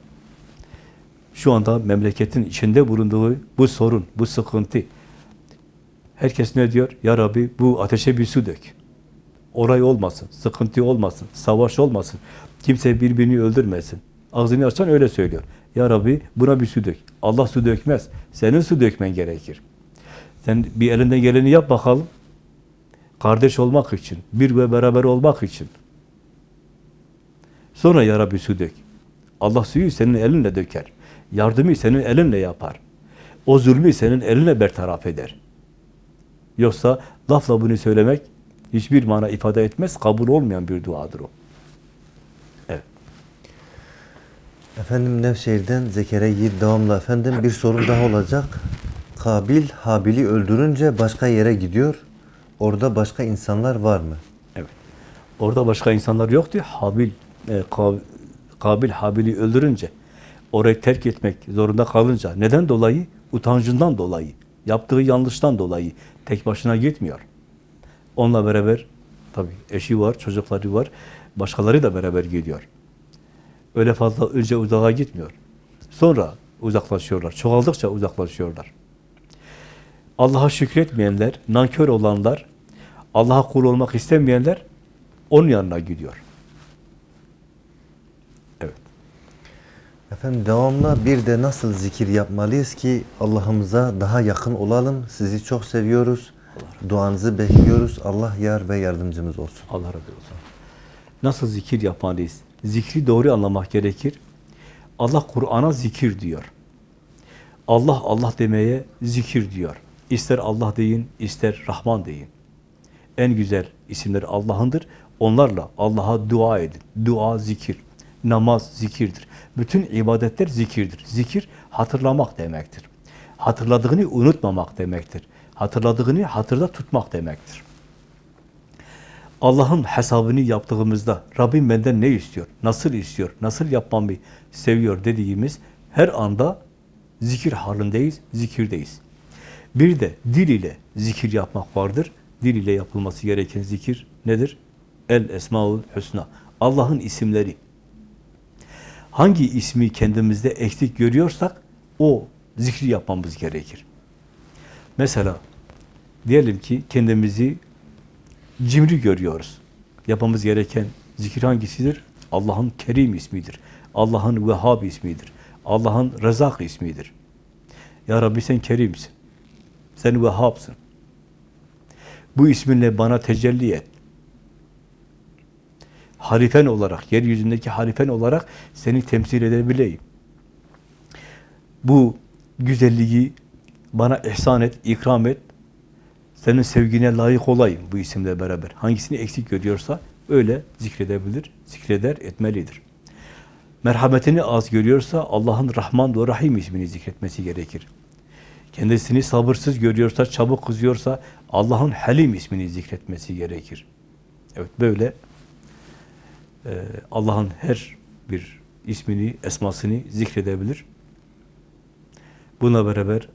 şu anda memleketin içinde bulunduğu bu sorun, bu sıkıntı. Herkes ne diyor? Ya Rabbi bu ateşe bir su dök. Oray olmasın, sıkıntı olmasın, savaş olmasın. Kimse birbirini öldürmesin. Ağzını açan öyle söylüyor. Ya Rabbi buna bir su dök. Allah su dökmez. Senin su dökmen gerekir. Sen bir elinden geleni yap bakalım. Kardeş olmak için, bir ve beraber olmak için. Sonra Ya Rabbi su dök. Allah suyu senin elinle döker. Yardımı senin elinle yapar. O zulmü senin elinle bertaraf eder. Yoksa lafla bunu söylemek hiçbir mana ifade etmez, kabul olmayan bir duadır o. Evet. Efendim Nevşehir'den Zekeriya Yiğit devamlı efendim bir sorum daha olacak. Kabil Habil'i öldürünce başka yere gidiyor. Orada başka insanlar var mı? Evet. Orada başka insanlar yoktu. Habil, e, Ka- Kabil Habil'i öldürünce, orayı terk etmek zorunda kalınca, neden dolayı? Utancından dolayı, yaptığı yanlıştan dolayı tek başına gitmiyor. Onunla beraber, tabii eşi var, çocukları var, başkaları da beraber gidiyor. Öyle fazla önce uzağa gitmiyor. Sonra uzaklaşıyorlar. Çoğaldıkça uzaklaşıyorlar. Allah'a şükretmeyenler, nankör olanlar, Allah'a kul olmak istemeyenler onun yanına gidiyor. Evet. Efendim devamlı bir de nasıl zikir yapmalıyız ki Allah'ımıza daha yakın olalım. Sizi çok seviyoruz. Duanızı bekliyoruz. Allah yar ve yardımcımız olsun. Allah razı olsun. Nasıl zikir yapmalıyız? Zikri doğru anlamak gerekir. Allah Kur'an'a zikir diyor. Allah Allah demeye zikir diyor. İster Allah deyin, ister Rahman deyin. En güzel isimler Allah'ındır. Onlarla Allah'a dua edin. Dua zikir. Namaz zikirdir. Bütün ibadetler zikirdir. Zikir hatırlamak demektir. Hatırladığını unutmamak demektir. Hatırladığını hatırda tutmak demektir. Allah'ın hesabını yaptığımızda Rabbim benden ne istiyor, nasıl istiyor, nasıl yapmamı seviyor dediğimiz her anda zikir halindeyiz, zikirdeyiz. Bir de dil ile zikir yapmak vardır. Dil ile yapılması gereken zikir nedir? El Esmaül Hüsna. Allah'ın isimleri. Hangi ismi kendimizde eksik görüyorsak o zikri yapmamız gerekir. Mesela diyelim ki kendimizi cimri görüyoruz. Yapmamız gereken zikir hangisidir? Allah'ın Kerim ismidir. Allah'ın Vehhab ismidir. Allah'ın Rezak ismidir. Ya Rabbi sen Kerimsin. Sen Vehhab'sın. Bu isminle bana tecelli et. Halifen olarak, yeryüzündeki halifen olarak seni temsil edebileyim. Bu güzelliği bana ihsan et, ikram et. Senin sevgine layık olayım bu isimle beraber. Hangisini eksik görüyorsa öyle zikredebilir, zikreder, etmelidir. Merhametini az görüyorsa Allah'ın Rahman ve Rahim ismini zikretmesi gerekir. Kendisini sabırsız görüyorsa, çabuk kızıyorsa Allah'ın Halim ismini zikretmesi gerekir. Evet böyle e, Allah'ın her bir ismini, esmasını zikredebilir. Buna beraber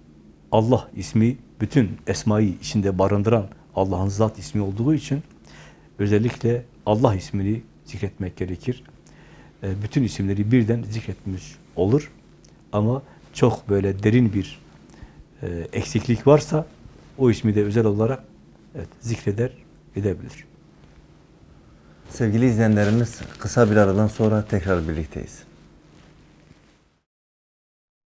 Allah ismi bütün esmayı içinde barındıran Allah'ın zat ismi olduğu için özellikle Allah ismini zikretmek gerekir. E, Bütün isimleri birden zikretmiş olur. Ama çok böyle derin bir e, eksiklik varsa o ismi de özel olarak evet, zikreder, edebilir. Sevgili izleyenlerimiz kısa bir aradan sonra tekrar birlikteyiz.